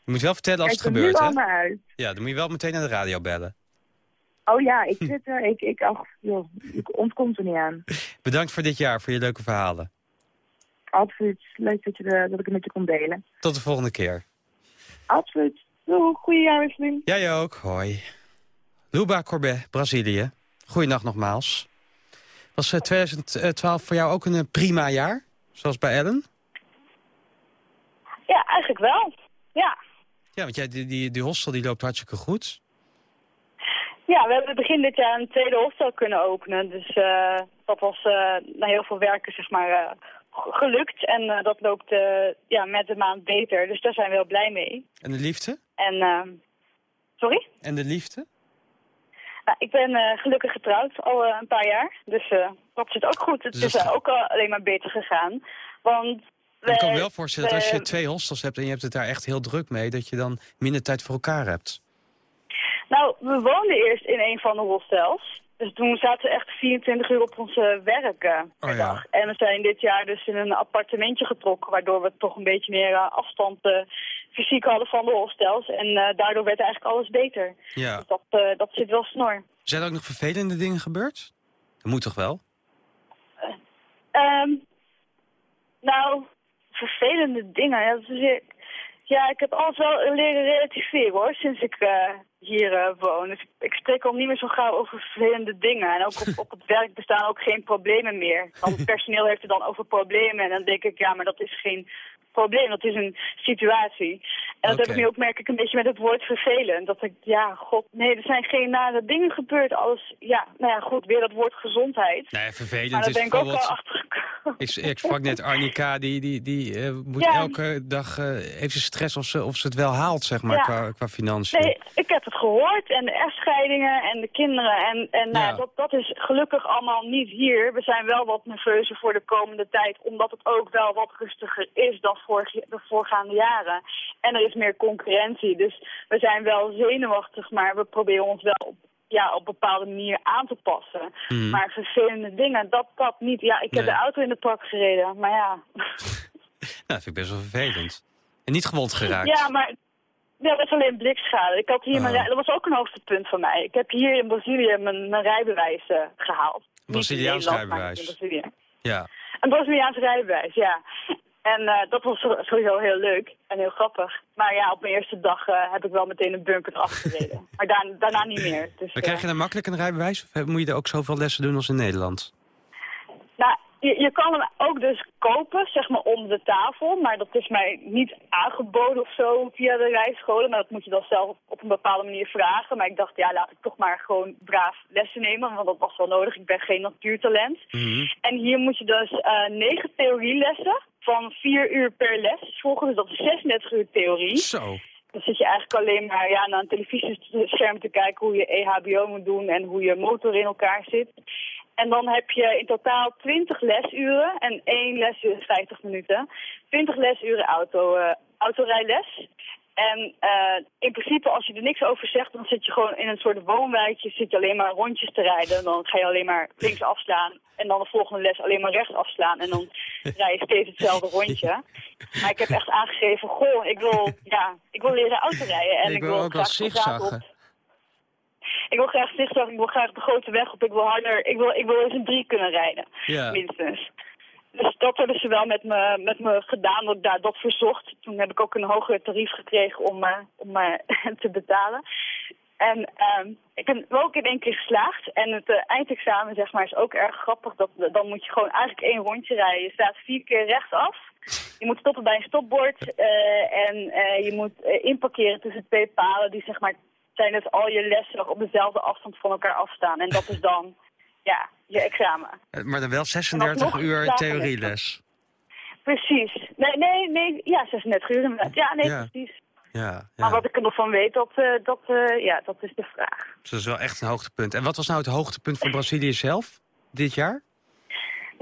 Je moet wel vertellen als het Kijk gebeurt, hè? uit. Ja, dan moet je wel meteen naar de radio bellen. Oh ja, ik zit er. Ik, ik, ach, joh, ik ontkomt er niet aan. Bedankt voor dit jaar, voor je leuke verhalen. Absoluut. Leuk dat, je de, dat ik het met je kon delen. Tot de volgende keer. Absoluut. Doei, goeie jaarwisseling. Jij ook. Hoi. Luba Corbet, Brazilië. Goeiedag nogmaals. Was eh, 2012 voor jou ook een eh, prima jaar? Zoals bij Ellen? Ja, eigenlijk wel. Ja. Ja, want jij, die, die, die hostel die loopt hartstikke goed. Ja, we hebben begin dit jaar een tweede hostel kunnen openen. Dus eh, dat was eh, na heel veel werken zeg maar eh, gelukt. En dat loopt ja, met de maand beter. Dus daar zijn we heel blij mee. En de liefde? En, eh, sorry? En de liefde? Nou, ik ben gelukkig getrouwd al een paar jaar. Dus dat zit ook goed. Het Dus is ook al alleen maar beter gegaan. Want ik kan me wel voorstellen dat als je wij- twee hostels hebt en je hebt het daar echt heel druk mee, dat je dan minder tijd voor elkaar hebt. Nou, we woonden eerst in een van de hostels. Dus toen zaten we echt 24 uur op ons eh, werk per Oh ja. dag. En we zijn dit jaar dus in een appartementje getrokken... waardoor we toch een beetje meer eh, afstand eh, fysiek hadden van de hostels. En eh, daardoor werd eigenlijk alles beter. Ja. Dus dat, dat zit wel snor. Zijn er ook nog vervelende dingen gebeurd? Dat moet toch wel? Ehm, nou, vervelende dingen. Ja, weer- ja, ik heb alles wel leren relativeren hoor, sinds ik eh, hier eh, woon. Dus ik, spreek al niet meer zo gauw over vervelende dingen. En ook op, op het werk bestaan ook geen problemen meer. Want het personeel heeft het dan over problemen. En dan denk ik, ja, maar dat is geen probleem, dat is een situatie. En dat heb ik nu ook, merk ik, een beetje met het woord vervelend. Dat ik, ja, god, nee, er zijn geen nare dingen gebeurd. Alles, ja, nou ja, goed, weer dat woord gezondheid. Nee, Maar vervelend daar is ben ik ook wel achter Ik, ik sprak net Arnika, die, die, die eh, moet Ja. elke dag eh, heeft ze stress of ze, of ze het wel haalt, zeg maar, Ja. qua, qua financiën. Nee, ik heb het gehoord. En de echtscheidingen en de kinderen. En, en nou, dat, dat is gelukkig allemaal niet hier. We zijn wel wat nerveuzer voor de komende tijd. Omdat het ook wel wat rustiger is dan vorig, de voorgaande jaren. En er is meer concurrentie. Dus we zijn wel zenuwachtig. Maar we proberen ons wel op, ja, op bepaalde manier aan te passen. Mhm. Maar vervelende dingen, dat, dat niet. Ja, ik heb Nee. de auto in de pak gereden. Maar ja... Nou, dat vind ik best wel vervelend. En niet gewond geraakt. Ja, maar ja, dat is alleen blikschade. Ik had hier mijn, rij- dat was ook een hoogtepunt van mij. Ik heb hier in Brazilië mijn, mijn rijbewijs eh, gehaald. Braziliaans rijbewijs. Brazilië. Ja. Een Braziliaans rijbewijs, ja. En eh, dat was sowieso heel leuk en heel grappig. Maar ja, op mijn eerste dag eh, heb ik wel meteen een bunker eraf gereden. maar daar- daarna niet meer. Dus, Maar krijg je dan makkelijk een rijbewijs? Of moet je er ook zoveel lessen doen als in Nederland? Nou, je, je kan hem ook dus kopen, zeg maar, onder de tafel. Maar dat is mij niet aangeboden of zo via de rijscholen. Maar dat moet je dan zelf op een bepaalde manier vragen. Maar ik dacht, ja, laat ik toch maar gewoon braaf lessen nemen. Want dat was wel nodig. Ik ben geen natuurtalent. En hier moet je dus eh, negen theorielessen van vier uur per les volgen. Dus dat is 36 uur theorie. Zo. Dan zit je eigenlijk alleen maar ja, naar een televisiescherm te kijken hoe je EHBO moet doen en hoe je motor in elkaar zit. En dan heb je in totaal 20 lesuren en één lesuur is 50 minuten. 20 lesuren auto, eh, autorijles. En eh, in principe, als je er niks over zegt, dan zit je gewoon in een soort woonwijkje, zit je alleen maar rondjes te rijden. Dan ga je alleen maar links afslaan en dan de volgende les alleen maar rechts afslaan. En dan rij je steeds hetzelfde rondje. Maar ik heb echt aangegeven, goh, ik wil, ja, ik wil leren autorijden. En ik, ik, wil ook wel graag zigzaggen. Ik wil graag zigzag, ik wil graag de grote weg op, ik wil harder, ik wil, ik wil eens een drie kunnen rijden, Ja. minstens. Dus dat hebben ze wel met me, met me gedaan, dat ik daar dat verzocht. Toen heb ik ook een hoger tarief gekregen om, eh, om eh, te betalen. En ehm, ik ben wel ook in één keer geslaagd. En het eh, eindexamen zeg maar, is ook erg grappig. Dat, dan moet je gewoon eigenlijk één rondje rijden. Je staat vier keer rechtsaf. Je moet stoppen bij een stopbord. en je moet inparkeren tussen twee palen. Die zeg maar, zijn dat al je lessen nog op dezelfde afstand van elkaar afstaan. En dat is dan ja, je examen. Eh, Maar dan wel 36 nog uur theorieles. Precies. Nee, nee, nee. Ja, 36 uur inderdaad. Ja, nee, Ja. precies. Ja, Maar ja. wat ik er nog van weet, dat, eh, dat, eh, ja, dat is de vraag. Dus dat is wel echt een hoogtepunt. En wat was nou het hoogtepunt van Brazilië zelf dit jaar?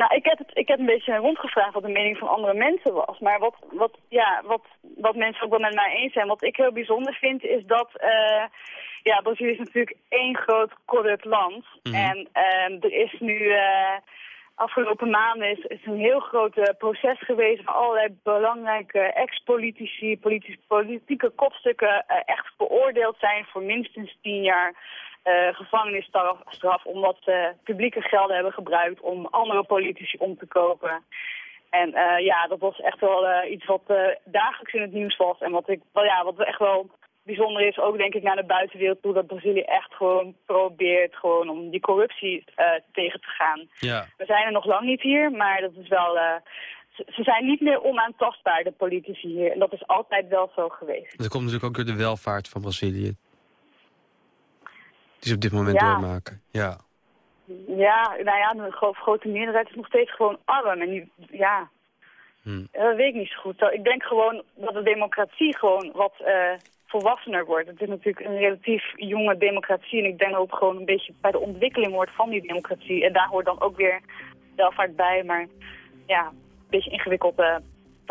Nou, ik heb, het, ik heb een beetje rondgevraagd wat de mening van andere mensen was. Maar wat, wat, ja, wat, wat mensen ook wel met mij eens zijn. Wat ik heel bijzonder vind is dat... eh, ja, Brazilië is natuurlijk één groot corrupt land. En ehm, er is nu... eh, afgelopen maanden is, is een heel groot eh, proces geweest... waar allerlei belangrijke ex-politici, politi- politieke kopstukken... echt veroordeeld zijn voor minstens tien jaar gevangenisstraf... straf, omdat ze publieke gelden hebben gebruikt om andere politici om te kopen. En eh, ja, dat was echt wel eh, iets wat eh, dagelijks in het nieuws was. En wat, ik, wel, ja, wat echt wel bijzonder is, ook denk ik naar de buitenwereld toe... dat Brazilië echt gewoon probeert gewoon om die corruptie eh, tegen te gaan. Ja. We zijn er nog lang niet hier, maar dat is wel... eh, ze, ze zijn niet meer onaantastbaar, de politici hier. En dat is altijd wel zo geweest. Dat komt natuurlijk ook door de welvaart van Brazilië. Die ze op dit moment Ja. doormaken. Ja. Ja, nou ja, de gro- grote meerderheid is nog steeds gewoon arm. En die, ja, Hm. dat weet ik niet zo goed. Ik denk gewoon dat de democratie gewoon wat eh, volwassener wordt. Het is natuurlijk een relatief jonge democratie. En ik denk dat het gewoon een beetje bij de ontwikkeling wordt van die democratie. En daar hoort dan ook weer welvaart bij. Maar ja, een beetje ingewikkeld eh,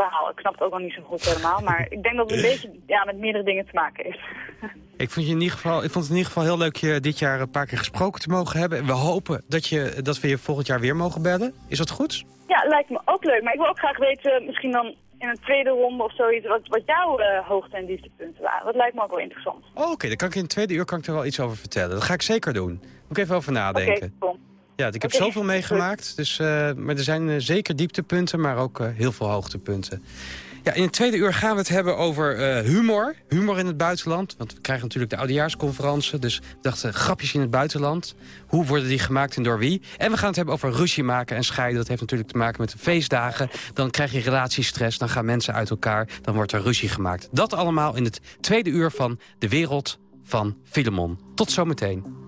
verhaal. Ik snap het ook nog niet zo goed helemaal. Maar ik denk dat het een beetje ja, met meerdere dingen te maken heeft. Ik vond, je in ieder geval, ik vond het in ieder geval heel leuk je dit jaar een paar keer gesproken te mogen hebben. En we hopen dat, je, dat we je volgend jaar weer mogen bellen. Is dat goed? Ja, lijkt me ook leuk. Maar ik wil ook graag weten, misschien dan in een tweede ronde of zoiets, wat, wat jouw eh, hoogte- en dieptepunten waren. Dat lijkt me ook wel interessant. Oh, Oké, dan kan ik in het tweede uur kan ik er wel iets over vertellen. Dat ga ik zeker doen. Moet ik even over nadenken. Oké. Ja, ik heb zoveel meegemaakt. Dus, eh, maar er zijn eh, zeker dieptepunten, maar ook eh, heel veel hoogtepunten. Ja, in het tweede uur gaan we het hebben over humor. Humor in het buitenland. Want we krijgen natuurlijk de oudejaarsconferentie. Dus we dachten, grapjes in het buitenland. Hoe worden die gemaakt en door wie? En we gaan het hebben over ruzie maken en scheiden. Dat heeft natuurlijk te maken met de feestdagen. Dan krijg je relatiestress, dan gaan mensen uit elkaar. Dan wordt er ruzie gemaakt. Dat allemaal in het tweede uur van De Wereld van Filemon. Tot zometeen.